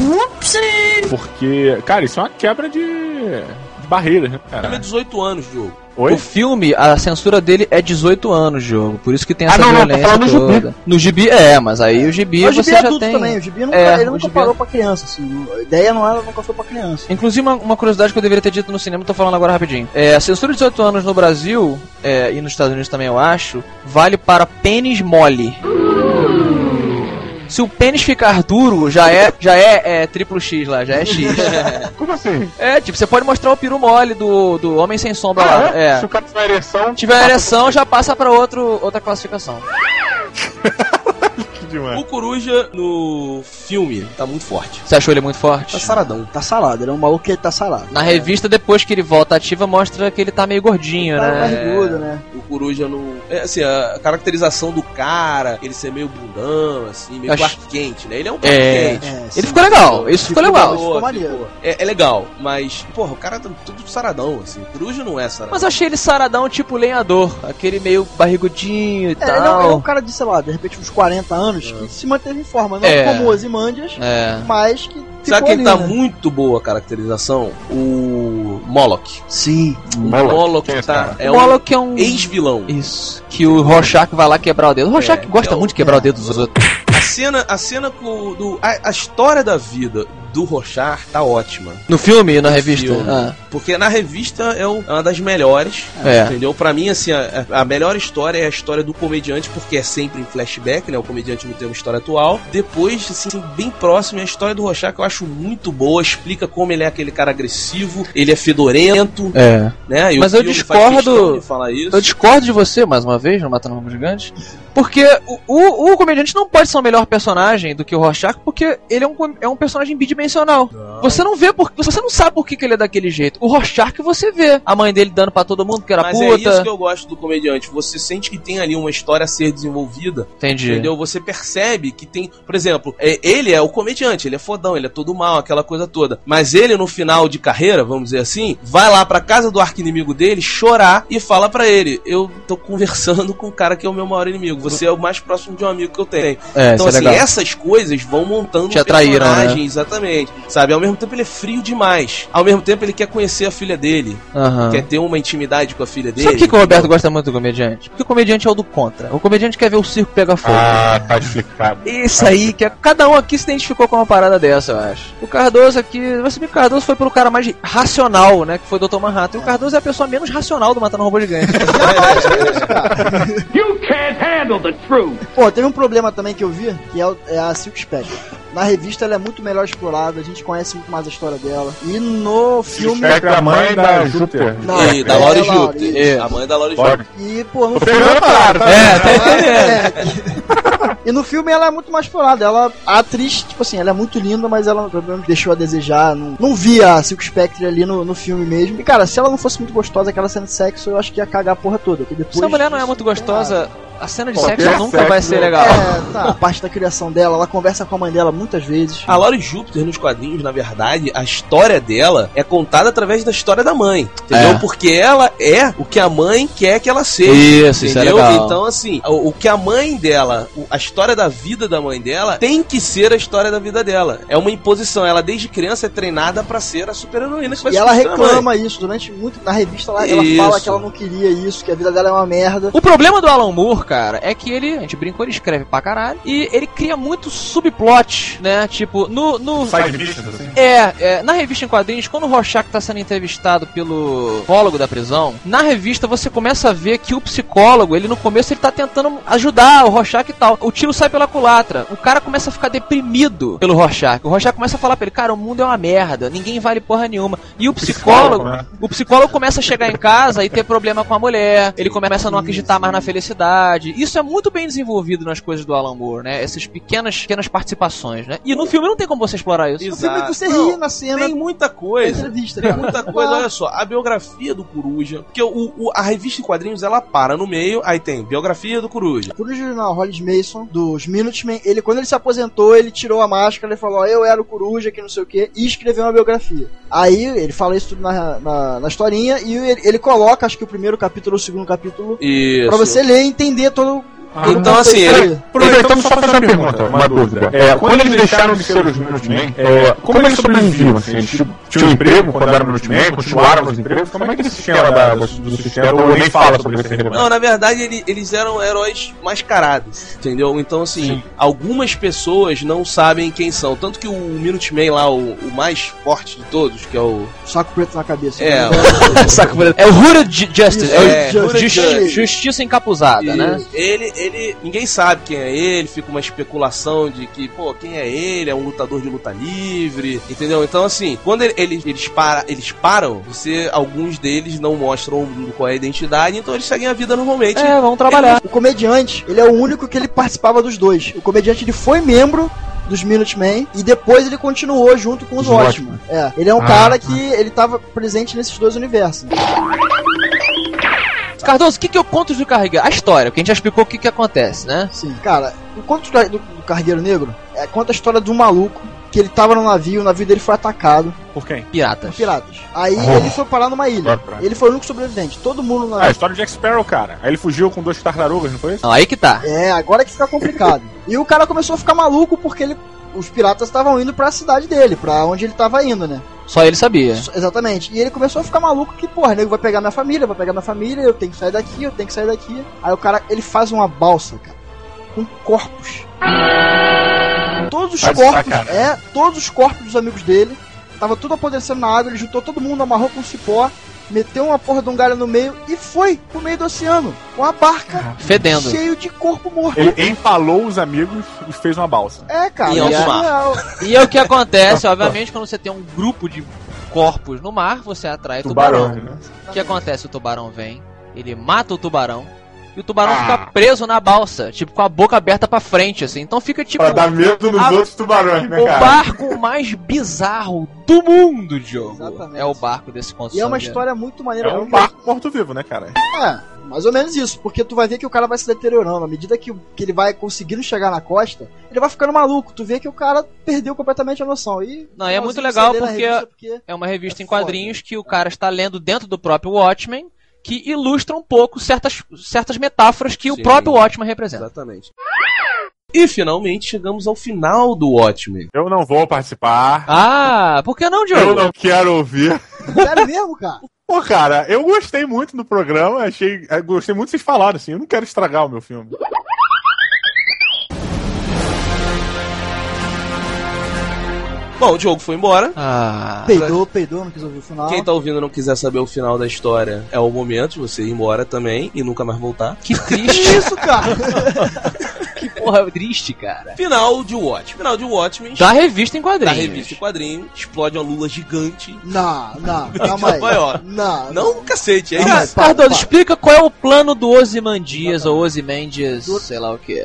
Porque, cara, isso é uma quebra de barreiras, né, O filme é cara? 18 anos, Diogo. Oi? O filme, a censura dele é 18 anos, jogo. Por isso que tem Ah, essa não, não, tô violência falando no toda. gibi. No gibi é, mas aí o gibi Mas o você gibi é já adulto tem. também, o gibi nunca, É, ele o nunca gibi parou é- pra criança, assim. A ideia não era, nunca foi pra criança. Inclusive, uma, uma curiosidade que eu deveria ter dito no cinema, tô falando agora rapidinho. É, a censura de 18 anos no Brasil, é, e nos Estados Unidos também eu acho, vale para pênis mole. Se o pênis ficar duro, já é, já é, é triplo X lá, já é X. Como assim? é, tipo, você pode mostrar o peru mole do, do Homem Sem Sombra lá. É. Se o cara tiver ereção. Se tiver ereção, já passa pra outro, outra classificação. Demais. O Coruja no filme tá muito forte. Você achou ele muito forte? Tá saradão. Tá salado, ele é um maluco que tá salado. Na revista, depois que ele volta ativa, mostra que ele tá meio gordinho, Tá né? barrigudo, né? O Coruja no. É, assim, a caracterização do cara, ele ser meio bundão, assim, meio Acho- Kent, né? Ele é um É. Kent. É, Ele ficou legal, isso ficou legal. Ficou Ficou, maneiro. ficou. É, é legal, mas, porra, o cara tá tudo saradão, assim. O Coruja não é saradão. Mas eu achei ele saradão tipo lenhador, aquele meio barrigudinho e É, ele, é um, ele é um tal. cara de, sei lá, de repente uns 40 anos que se manteve em forma, não É. como o Ozymandias, É. mas que Sabe quem ali, tá né? muito boa a caracterização? O Moloch. Sim. O Moloch. Moloch é tá, é o um Moloch é um. ex-vilão. Isso. Que o Rorschach vai lá quebrar o dedo. O Rorschach É, gosta é o- muito de quebrar o dedo dos outros. A cena, a cena com, do, a, a história da vida do Rorschach tá ótima. No filme e na revista? filme. Ah, Porque na revista é, é uma das melhores. É. Entendeu? Pra mim, assim, a, a melhor história é a história do comediante, porque é sempre em flashback, né? O comediante não tem uma história atual. Depois, assim, bem próximo, é a história do Rorschach que eu acho muito boa. Explica como ele é aquele cara agressivo, ele é fedorento, é. né? E Mas eu discordo- falar isso. Eu discordo de você, mais uma vez, no Matando Robô Gigante, Porque o, o, o comediante não pode ser o melhor personagem do que o Rorschach, porque ele é um, é um personagem bidimensional. Você não vê por, você não sabe por que, que ele é daquele jeito. O Rorschach você vê a mãe dele dando pra todo mundo que era Mas puta. é isso que eu gosto do comediante. Você sente que tem ali uma história a ser desenvolvida. Entendi. Entendeu? Você percebe que tem. Por exemplo, é, ele é o comediante, ele é fodão, ele é todo mal, aquela coisa toda. Mas ele, no final de carreira, vamos dizer assim, vai lá pra casa do arqui-inimigo dele chorar e fala pra ele: Eu tô conversando com o cara que é o meu maior inimigo. Você é o mais próximo de um amigo que eu tenho. É, então, é assim, legal. essas coisas vão montando Te atraíram, personagem, né? exatamente. Sabe? Ao mesmo tempo ele é frio demais. Ao mesmo tempo ele quer conhecer a filha dele. Aham. Quer ter uma intimidade com a filha dele. Sabe por que, que o Roberto gosta muito do comediante? Porque o comediante é o do contra. O comediante quer ver o circo pegar fogo. Ah, tá explicado. Isso aí, que é, cada um aqui se identificou com uma parada dessa, eu acho. O Cardoso aqui, você o Cardoso foi pelo cara mais racional, né? Que foi o Dr. Manhattan. E o Cardoso é a pessoa menos racional do Matando Robô Gigante. Pô, teve um problema também que eu vi, que é, é a Silk Spectre. Na revista ela é muito melhor explorada, a gente conhece muito mais a história dela. E no filme. Spectre é a mãe da Júpiter. Não, E da é, Laurie é Laurie, Júpiter. isso. A mãe da Laurie Pode. Júpiter. E, pô, no a parada, tá? é, tá entendendo. É. E no filme ela é muito mais explorada. Ela, a atriz, tipo assim, ela é muito linda, mas ela menos deixou a desejar. Não, não via a Silk Spectre ali no, no filme mesmo. E cara, se ela não fosse muito gostosa, aquela cena de sexo, eu acho que ia cagar a porra toda. Porque depois Se a mulher não é muito gostosa, a cena de sexo nunca sexo, vai ser né? legal. É, tá. A parte da criação dela, ela conversa com a mãe dela muitas vezes. A Laurie Júpiter nos quadrinhos, na verdade, a história dela é contada através da história da mãe. Entendeu? É. Porque ela é o que a mãe quer que ela seja. Isso, isso é entendeu? legal. Então, assim, o, o que a mãe dela, o- a história da vida da mãe dela, tem que ser a história da vida dela. É uma imposição. Ela, desde criança, é treinada pra ser a super-heroína que vai E ela reclama isso durante muito. Na revista lá, ela Isso. fala que ela não queria isso, que a vida dela é uma merda. O problema do Alan Moore, cara, é que ele, a gente brincou, ele escreve pra caralho, e ele cria muito subplot, né? Tipo, no. no Side assim. é, é, na revista em quadrinhos, quando o Rorschach tá sendo entrevistado pelo psicólogo da prisão, na revista você começa a ver que o psicólogo, ele no começo ele tá tentando ajudar o Rorschach e tal. O tiro sai pela culatra. O cara começa a ficar deprimido pelo Rorschach. O Rorschach começa a falar pra ele, cara, o mundo é uma merda, ninguém vale porra nenhuma. E o psicólogo, Psicólogo, né? o psicólogo começa a chegar em casa e ter problema com a mulher, ele começa a não acreditar mais na felicidade. Isso é muito bem desenvolvido nas coisas do Alan Moore, né? Essas pequenas, pequenas participações, né? E no filme não tem como você explorar isso. No filme Exato. você Não, ri na cena Tem muita coisa. entrevista, Tem muita coisa, olha só, a biografia do Coruja, porque o, o- a revista em quadrinhos ela para no meio, aí tem biografia do Coruja. O original Hollis Mason, dos Minutemen, ele, quando ele se aposentou, ele tirou a máscara e falou: ó, Eu era o Coruja, que não sei o que, e escreveu uma biografia. Aí ele fala isso tudo na, na, na historinha e ele, ele coloca, acho que o primeiro capítulo ou o segundo capítulo, Isso. pra você ler e entender todo Então, assim, ele, Aproveitando só pra fazer uma pergunta, uma dúvida. É, quando eles deixaram de ser os Minutemen, é, como eles sobreviviam? Assim, eles tinham- tinham um emprego quando eram Minutemen, continuaram os empregos? Como é que esse sistema da, do, do sistema, ou nem fala sobre esse relevante? Não, na verdade ele- eles eram heróis mascarados, entendeu? Então, assim, Sim. algumas pessoas não sabem quem são. Tanto que o Minuteman lá, o, o mais forte de todos, que é o. saco preto na cabeça. É, Saco preto. É o Hooded Ju- Justice. É, o é, Justice. justiça encapuzada, né? Ele, ele. Ninguém sabe quem é ele, fica uma especulação de que, pô, quem é ele? É um lutador de luta livre, entendeu? Então, assim, quando ele- eles, eles, para, eles param, você, alguns deles não mostram qual é a identidade, então eles seguem a vida normalmente. É, vamos trabalhar. O comediante, ele é o único que ele participava dos dois. O comediante, ele foi membro dos Minutemen e depois ele continuou junto com os Watchmen. É, ele é um Ah, cara que ele tava presente nesses dois universos. Cardoso, o que, que é o Contos do Carregueiro? A história, porque a gente já explicou o que, que acontece, né? Sim, cara, o conto do, do, do Cargueiro Negro é, conta a história de um maluco que ele tava no navio, o navio dele foi atacado Por quem? Piratas. por piratas. Aí Oh. ele foi parar numa ilha. Ele foi o único sobrevivente. Todo mundo no Ah, a navio. história de Jack Sparrow, cara. Aí ele fugiu com duas tartarugas, não foi isso? Não, aí que tá. É, agora que fica complicado. e o cara começou a ficar maluco porque ele, os piratas estavam indo pra cidade dele, pra onde ele tava indo, né? Só ele sabia. Exatamente. E ele começou a ficar maluco que, porra, nego vai pegar minha família, vai pegar minha família, eu tenho que sair daqui, eu tenho que sair daqui. Aí o cara, ele faz uma balsa, cara, com corpos. Todos os Tá de corpos, sacanagem. é, todos os corpos dos amigos dele, tava tudo apodrecendo na água, ele juntou todo mundo, amarrou com cipó, meteu uma porra de um galho no meio e foi pro meio do oceano, com a barca Fedendo. cheio de corpo morto. Ele empalou os amigos e fez uma balsa. É, cara, alto é mar. surreal. E é o que acontece, obviamente, quando você tem um grupo de corpos no mar, você atrai tubarão. Tubarão, né? O que acontece? O tubarão vem, ele mata o tubarão, e e o tubarão Ah. fica preso na balsa, tipo, com a boca aberta pra frente, assim. Então fica tipo. Pra dar medo nos a- outros tubarões, né, O cara? barco mais bizarro do mundo, Diogo. Exatamente. É o barco desse E console. é uma história muito maneira. É um barco morto-vivo, né, cara? É, mais ou menos isso, porque tu vai ver que o cara vai se deteriorando. À medida que, o- que ele vai conseguindo chegar na costa, ele vai ficando maluco. Tu vê que o cara perdeu completamente a noção. E, Não, e é muito legal porque- porque É uma revista É em quadrinhos que o cara está lendo dentro do próprio Watchmen, que ilustra um pouco certas, certas metáforas que Sim. o próprio Watchmen representa. Exatamente. E finalmente chegamos ao final do Watchmen. Eu não vou participar. Ah, por que não, Diogo? Eu não quero ouvir. Sério mesmo, cara? Pô, cara, eu gostei muito do programa, achei. eu Gostei muito de vocês falarem, assim. Eu não quero estragar o meu filme. Bom, o Diogo foi embora. Ah, Peidou, peidou, não quis ouvir o final. Quem tá ouvindo e não quiser saber o final da história, é o momento de você ir embora também e nunca mais voltar. que Que triste. isso, cara? porra triste, cara. Final de Watchmen. Final de Watchmen. Da revista em Da quadrinhos. revista em quadrinho. Explode uma lula gigante. Não, não, calma aí. Vai, ó. Não, Não, cacete, é Não, isso. para, Cardoso, para. explica qual é o plano do Ozymandias ou Ozymandias, sei lá o que.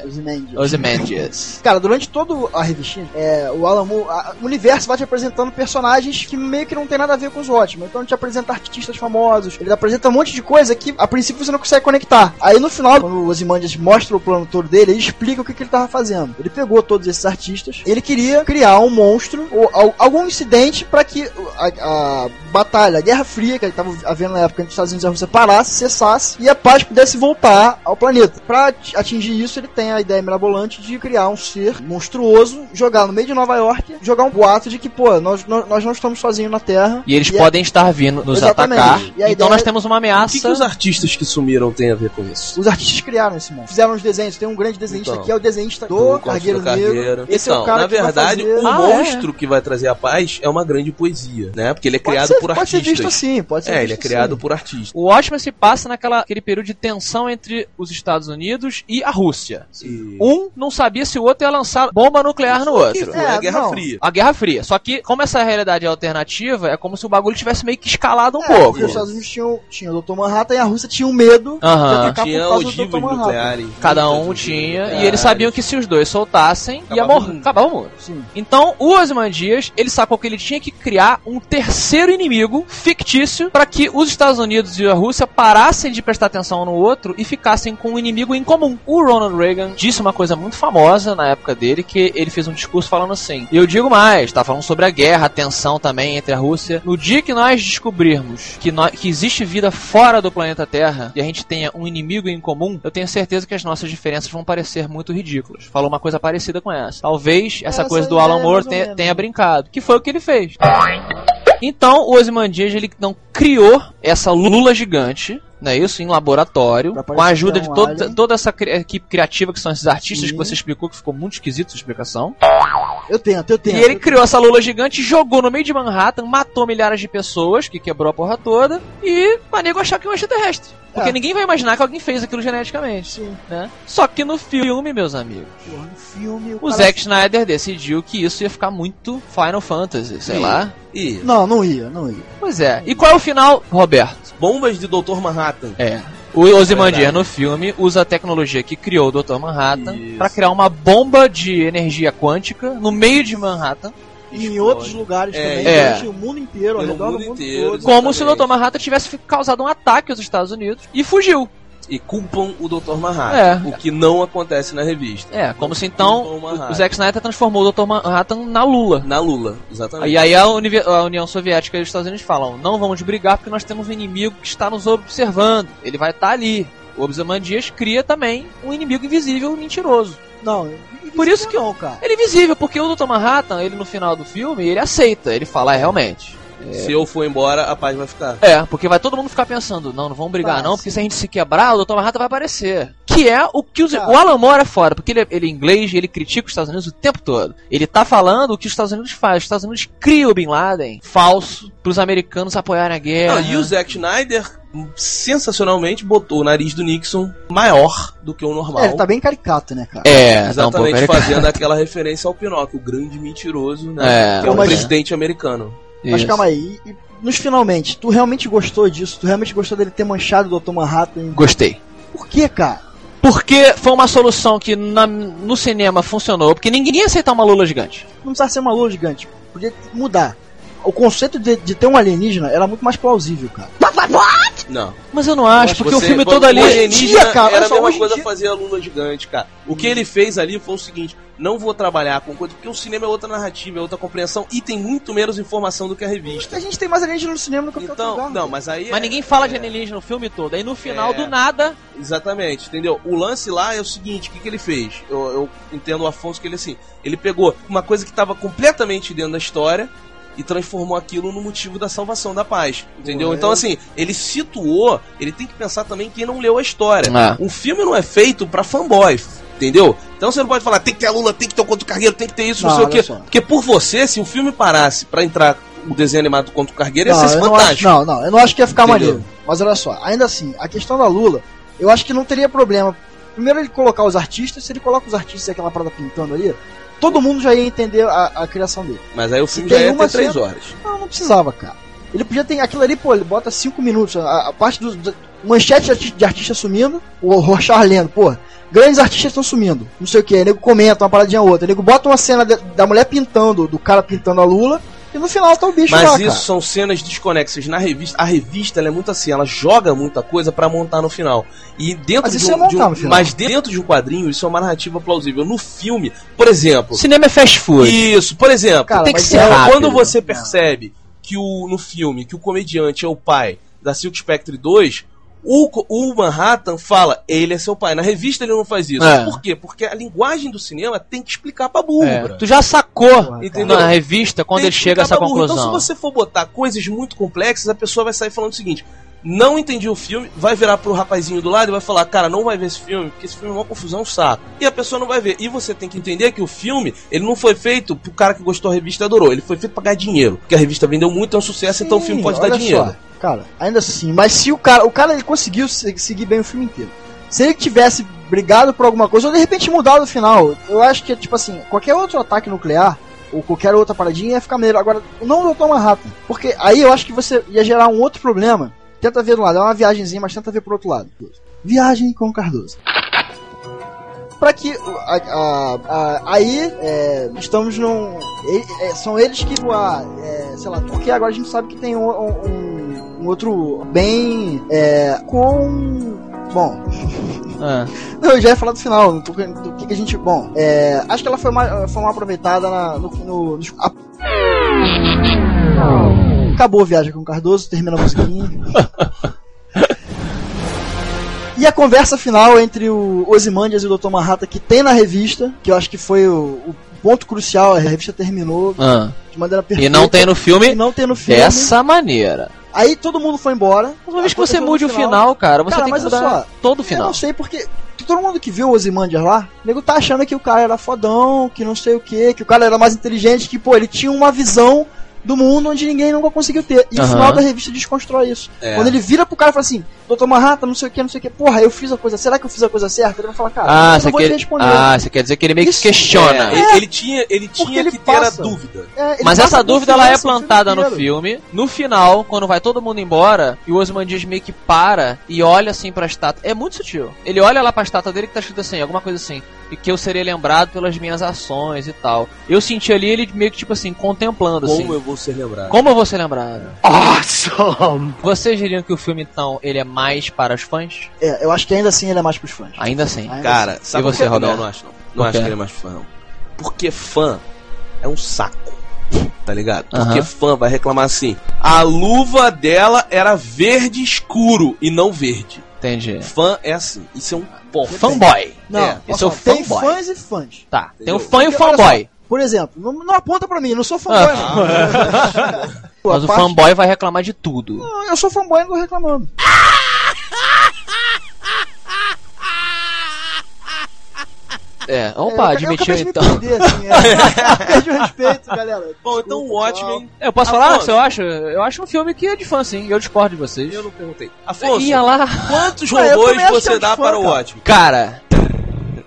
Ozymandias. Cara, durante toda a revistinha, é, o Alan Moore, a- o universo vai te apresentando personagens que meio que não tem nada a ver com os ótimos. Então ele te apresenta artistas famosos, ele apresenta um monte de coisa que a princípio você não consegue conectar. Aí no final, quando o Ozymandias mostra o plano todo dele, ele explica o que, que ele tava fazendo. Ele pegou todos esses artistas, ele queria criar um monstro ou al- algum incidente para que a, a batalha, a Guerra Fria, que estava havendo na época entre os Estados Unidos e a Rússia, parasse, cessasse e a paz pudesse voltar ao planeta. Para atingir isso, ele tem a ideia mirabolante de criar um ser monstruoso, jogar no meio de Nova York, jogar um boato de que, pô, nós, nós, nós não estamos sozinhos na Terra. E eles é- podem estar vindo nos Exatamente. atacar. E Então ideia- nós temos uma O que, ameaça. que os artistas que sumiram têm a ver com isso? Os artistas criaram esse monstro. Fizeram os desenhos. Tem um grande desenhista Então. que é o desenhista do, Do Cargueiro Negro. Esse então, é o cara na que vai verdade, fazer- o Ah, monstro que vai trazer a paz é uma grande poesia, né? Porque ele é Pode criado ser- por pode ser artistas. visto assim, pode ser é, visto ele é criado assim. por artistas. O Watchmen se passa naquela aquele período de tensão entre os Estados Unidos e a Rússia. E- Um não sabia se o outro ia lançar bomba nuclear no outro. É, a Guerra não. Fria. A Guerra Fria. Só que, como essa realidade é alternativa, é como se o bagulho tivesse meio que escalado um É, pouco. os Estados Unidos tinham, tinham o Dr. Manhattan e a Rússia tinha um medo Aham. de atacar Tinha por causa do Dr. Manhattan. nucleares. Cada um tinha, e eles. Sabiam que se os dois soltassem, ia Acabava o morrer. Acabava o mundo. Sim. Então, o Ozymandias, ele sacou que ele tinha que criar um terceiro inimigo fictício para que os Estados Unidos e a Rússia parassem de prestar atenção no outro e ficassem com um inimigo em comum. O Ronald Reagan disse uma coisa muito famosa na época dele, que ele fez um discurso falando assim: "Eu digo mais, tá falando sobre a guerra, a tensão também entre a Rússia. No dia que nós descobrirmos que, nós, que existe vida fora do planeta Terra e a gente tenha um inimigo em comum, eu tenho certeza que as nossas diferenças vão parecer muito ridículas." Falou uma coisa parecida com essa. Talvez essa Essa coisa do Alan Moore tenha, tenha brincado, que foi o que ele fez. Então, o Ozymandias, ele não criou essa lula gigante, é isso? Em laboratório, com a ajuda de um toda, essa cri- equipe criativa que são esses artistas Sim. que você explicou, que ficou muito esquisito sua explicação. Eu tento, eu tento. E ele criou essa lula gigante, jogou no meio de Manhattan, matou milhares de pessoas, que quebrou a porra toda, e pra nego achar que é um extraterrestre. Porque É. ninguém vai imaginar que alguém fez aquilo geneticamente. Sim. Né? Só que no filme, meus amigos, Porra, no filme, o o Zack Snyder decidiu que isso ia ficar muito Final Fantasy, sei Sim. lá. E Não, não ia, não ia. Pois é. E qual é o final, Roberto? Bombas de Dr. Manhattan. É. O Ozymandias no filme usa a tecnologia que criou o Dr. Manhattan para criar uma bomba de energia quântica no meio de Manhattan, E em outros lugares É. também, É. durante o mundo inteiro, ao redor do mundo mundo inteiro, todo. como se o. Dr. Manhattan tivesse causado um ataque aos Estados Unidos e fugiu. E culpam o Dr. Manhattan. É. O que não acontece na revista. É, como se então o o, Zack Snyder transformou o Dr. Manhattan na Lula. Na Lula, exatamente. E aí a, Uni- a União Soviética e os Estados Unidos falam: não vamos brigar porque nós temos um inimigo que está nos observando. Ele vai estar ali. O Ozymandias cria também um inimigo invisível e mentiroso. Não, Por isso que- não, cara. Ele é invisível, porque o Dr. Manhattan, ele no final do filme, ele aceita. Ele fala, é, realmente. Se eu for embora, a paz vai ficar. É, porque vai todo mundo ficar pensando, não, não vamos brigar não, sim. porque se a gente se quebrar, o Dr. Manhattan vai aparecer. Que é o que os, o Alan Moore é fora, porque ele, é- ele é inglês e ele critica os Estados Unidos o tempo todo. Ele tá falando o que os Estados Unidos fazem. Os Estados Unidos criam o Bin Laden falso pros americanos apoiarem a guerra. Não, e o Zack Snyder, sensacionalmente, botou o nariz do Nixon maior do que o normal. É, ele tá bem caricato, né, cara? É, tá um Exatamente, fazendo aquela referência ao Pinóquio, o grande mentiroso, né? É, que é um mas- presidente americano. Mas calma aí, e, e nos finalmente, tu realmente gostou disso? Tu realmente gostou dele ter manchado o Dr. Manhattan? Gostei. Por que, cara? Porque foi uma solução que na- no cinema funcionou, porque ninguém ia aceitar uma lula gigante. Não precisava ser uma lua gigante. Podia mudar. O conceito de, de ter um alienígena era muito mais plausível, cara. Não. Mas eu não acho, porque o Você- filme quando todo ali. o alienígena dia, cara, era a só, mesma coisa dia- fazer a Lula gigante, cara. O que ele fez ali foi o seguinte: não vou trabalhar com coisa, porque o cinema é outra narrativa, é outra compreensão e tem muito menos informação do que a revista. A gente tem mais alienígena no cinema do que Então, lugar. não, mas aí. Mas é- ninguém fala de alienígena no filme todo. Aí no final, É. do nada. Exatamente, entendeu? O lance lá é o seguinte, o que, que ele fez? Eu, eu entendo o Afonso que ele assim, ele pegou uma coisa que estava completamente dentro da história e transformou aquilo no motivo da salvação da paz, entendeu? Pô, então assim, ele situou, ele tem que pensar também quem não leu a história. É. Um filme não é feito pra fanboy, entendeu? Então você não pode falar, tem que ter a Lula, tem que ter o Conto Cargueiro, tem que ter isso, não, Não, sei o quê. só. Porque por você, se o filme parasse pra entrar o desenho animado do Conto Cargueiro, ia Não, ser eu não, acho, fantástico. não, não, eu não acho que ia ficar Entendeu? maneiro. Mas olha só, ainda assim, a questão da Lula, eu acho que não teria problema. Primeiro ele colocar os artistas, se ele coloca os artistas e aquela parada pintando ali, todo mundo já ia entender a, a criação dele. Mas aí o filme já ia ter três horas. Não, não precisava, cara. Ele podia ter aquilo ali, pô, ele bota cinco minutos, a, a parte dos. da- manchete de, arti- de artista sumindo, o Rochard lendo, pô, grandes artistas estão sumindo, não sei o que, nego comenta uma paradinha ou outra, nego bota uma cena de- da mulher pintando, do cara pintando a Lula, e no final tá o bicho Mas lá, isso cara. são cenas desconexas. Na revista, a revista ela é muito assim, ela joga muita coisa pra montar no final. E dentro Mas de isso um, é montar de um- no final. mas dentro de um quadrinho, isso é uma narrativa plausível. No filme, por exemplo, Cinema é fast food. isso, por exemplo, Cara, tem que ser é- rápido. quando você percebe que o no filme que o comediante é o pai da Silk Spectre 2, o, o Manhattan fala, ele é seu pai. Na revista ele não faz isso. É. Por quê? Porque a linguagem do cinema tem que explicar pra burro, É, bro. tu já sacou Entendeu? na revista quando Tem ele chega a essa burro. conclusão. Então, se você for botar coisas muito complexas, a pessoa vai sair falando o seguinte: não entendi o filme, vai virar pro rapazinho do lado e vai falar, cara, não vai ver esse filme, porque esse filme é uma confusão, um saco. E a pessoa não vai ver. E você tem que entender que o filme, ele não foi feito pro cara que gostou da revista e adorou. Ele foi feito pra ganhar dinheiro. Porque a revista vendeu muito, é um sucesso, então o filme Sim, pode dar dinheiro. só, cara, ainda assim, mas se o cara, o cara ele conseguiu se- seguir bem o filme inteiro. Se ele tivesse brigado por alguma coisa, ou de repente mudado o final, eu acho que, tipo assim, qualquer outro ataque nuclear, ou qualquer outra paradinha ia ficar melhor. Agora, não o Dr. Manhattan. Porque aí eu acho que você ia gerar um outro problema. Tenta ver do lado, é uma viagemzinha, mas tenta ver pro outro lado. Viagem com Cardoso. Pra que a- a- a- aí é, estamos num. é, são eles que ah, é, sei lá, porque agora a gente sabe que tem um, um- um outro bem é, com. Bom, Ah. não, eu já ia falar do final, do, do que, que a gente. Bom, é, acho que ela foi mal, foi mal aproveitada na, no. no- nos- a- Acabou a viagem com o Cardoso, termina a musiquinha. E a conversa final entre o Ozymandias e o Dr. Manhattan que tem na revista, que eu acho que foi o, o ponto crucial, a revista terminou Ah. de maneira perfeita. E não tem no E filme não tem no filme. dessa maneira. Aí todo mundo foi embora. Mas uma vez que você mude o final, cara, você Cara, tem que mudar só, todo o Eu final. não sei porque todo mundo que viu o Ozymandias lá, o nego tá achando que o cara era fodão, que não sei o que, que o cara era mais inteligente, que, pô, ele tinha uma visão do mundo onde ninguém nunca conseguiu ter. E o Aham. final da revista desconstrói isso. É. Quando ele vira pro cara e fala assim, Dr. Manhattan, não sei o que, não sei o que, porra, eu fiz a coisa, será que eu fiz a coisa certa? Ele vai falar, cara, Ah, eu você não vou quer... responder. ah, você quer dizer que ele meio que Isso. questiona. É, ele, ele tinha, ele tinha ele que ter a passa. dúvida. É, Mas passa essa dúvida ela é plantada no filme. No final, quando vai todo mundo embora, e o Osmandias meio que para e olha assim pra estátua. É muito sutil. Ele olha lá pra estátua dele que tá escrito assim, alguma coisa assim. E que eu serei lembrado pelas minhas ações e tal. Eu senti ali ele meio que tipo assim, contemplando assim. Como eu vou ser lembrado? Como eu vou ser lembrado? Awesome! Vocês diriam que o filme, então, ele é mais para os fãs? É, eu acho que ainda assim ele é mais pros fãs. Ainda assim. Ainda Cara, assim. sabe E você? Roberto? Não, não acho não. Não acho que ele é mais fã, não. Porque fã é um saco. Tá ligado? Porque fã vai reclamar assim: a luva dela era verde escuro e não verde. Entendi. Fã é assim. Isso é um ponto. Fanboy. Não, É, eu sou só, tem fanboy. fãs e fãs. Tá. Tem o Entendeu? fã e o fanboy. Por exemplo, não, não aponta pra mim, eu não sou fanboy, Ah. não. Pô, Mas o parte- fanboy vai reclamar de tudo. Não, eu sou fanboy e não tô reclamando. É, É, opa, eu- admitiu me então. perder, assim, é. Perdi o respeito, galera. Bom, então o Desculpa, Watchmen. Eu posso Afonso. falar se eu acho? Eu acho um filme que é de fã, sim. Eu discordo de vocês. Eu não perguntei. Afonso, Ia lá. quantos robôs que você é dá fã, para o. Watchmen? Cara,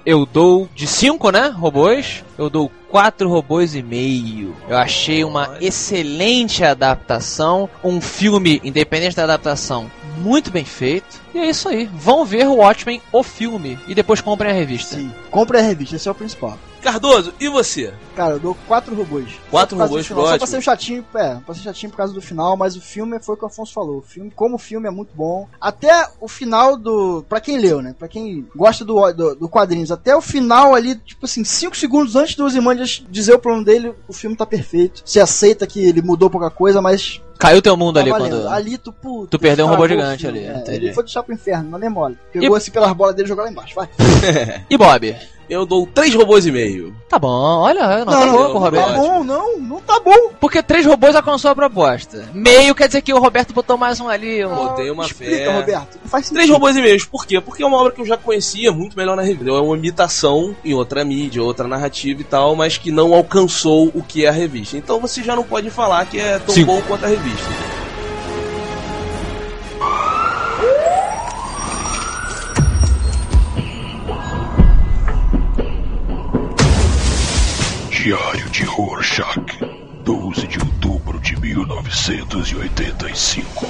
eu dou de 5, né? Robôs. Eu dou 4 robôs e meio. Eu achei uma excelente adaptação. Um filme, independente da adaptação, muito bem feito. E é isso aí. Vão ver o Watchmen, o filme, e depois comprem a revista. Sim. Compre a revista, esse é o principal. Cardoso, e você? Cara, eu dou quatro robôs. Quatro Só robôs pro Só ótimo. ser um chatinho, é, pra ser chatinho por causa do final, mas o filme foi o que o Afonso falou. O filme, como o filme é muito bom. Até o final do. Pra quem leu, né? Pra quem gosta do, do, do quadrinhos, até o final ali, tipo assim, cinco segundos antes do Ozymandias dizer o plano dele, o filme tá perfeito. Você aceita que ele mudou pouca coisa, mas. Caiu teu mundo Tá ali valendo. quando. Ali tu, puta, Tu perdeu um robô gigante ali, É, ele foi deixar pro inferno, não é mole. Pegou assim pelas bolas dele e jogou lá embaixo. Vai. E Bob? Eu dou três robôs e meio. Tá bom, olha, não, Não, tá não, bom não, com o não, Roberto. Tá bom, não, não tá bom. Porque três robôs alcançou a proposta. Meio quer dizer que o Roberto botou mais um ali. um- Botei uma Explica, fé. Roberto. Faz sentido. Três robôs e meios. Por quê? Porque é uma obra que eu já conhecia muito melhor na revista. É uma imitação em outra mídia, outra narrativa e tal, mas que não alcançou o que é a revista. Então você já não pode falar que é tão Sim. bom quanto a revista. Diário de Rorschach, 12 de outubro de 1985.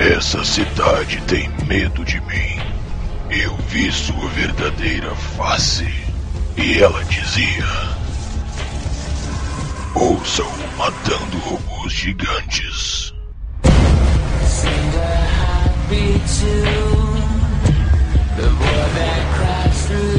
Essa cidade tem medo de mim. Eu vi sua verdadeira face e ela dizia: Ouçam-o matando robôs gigantes. Send a heartbeat to the war that cries through.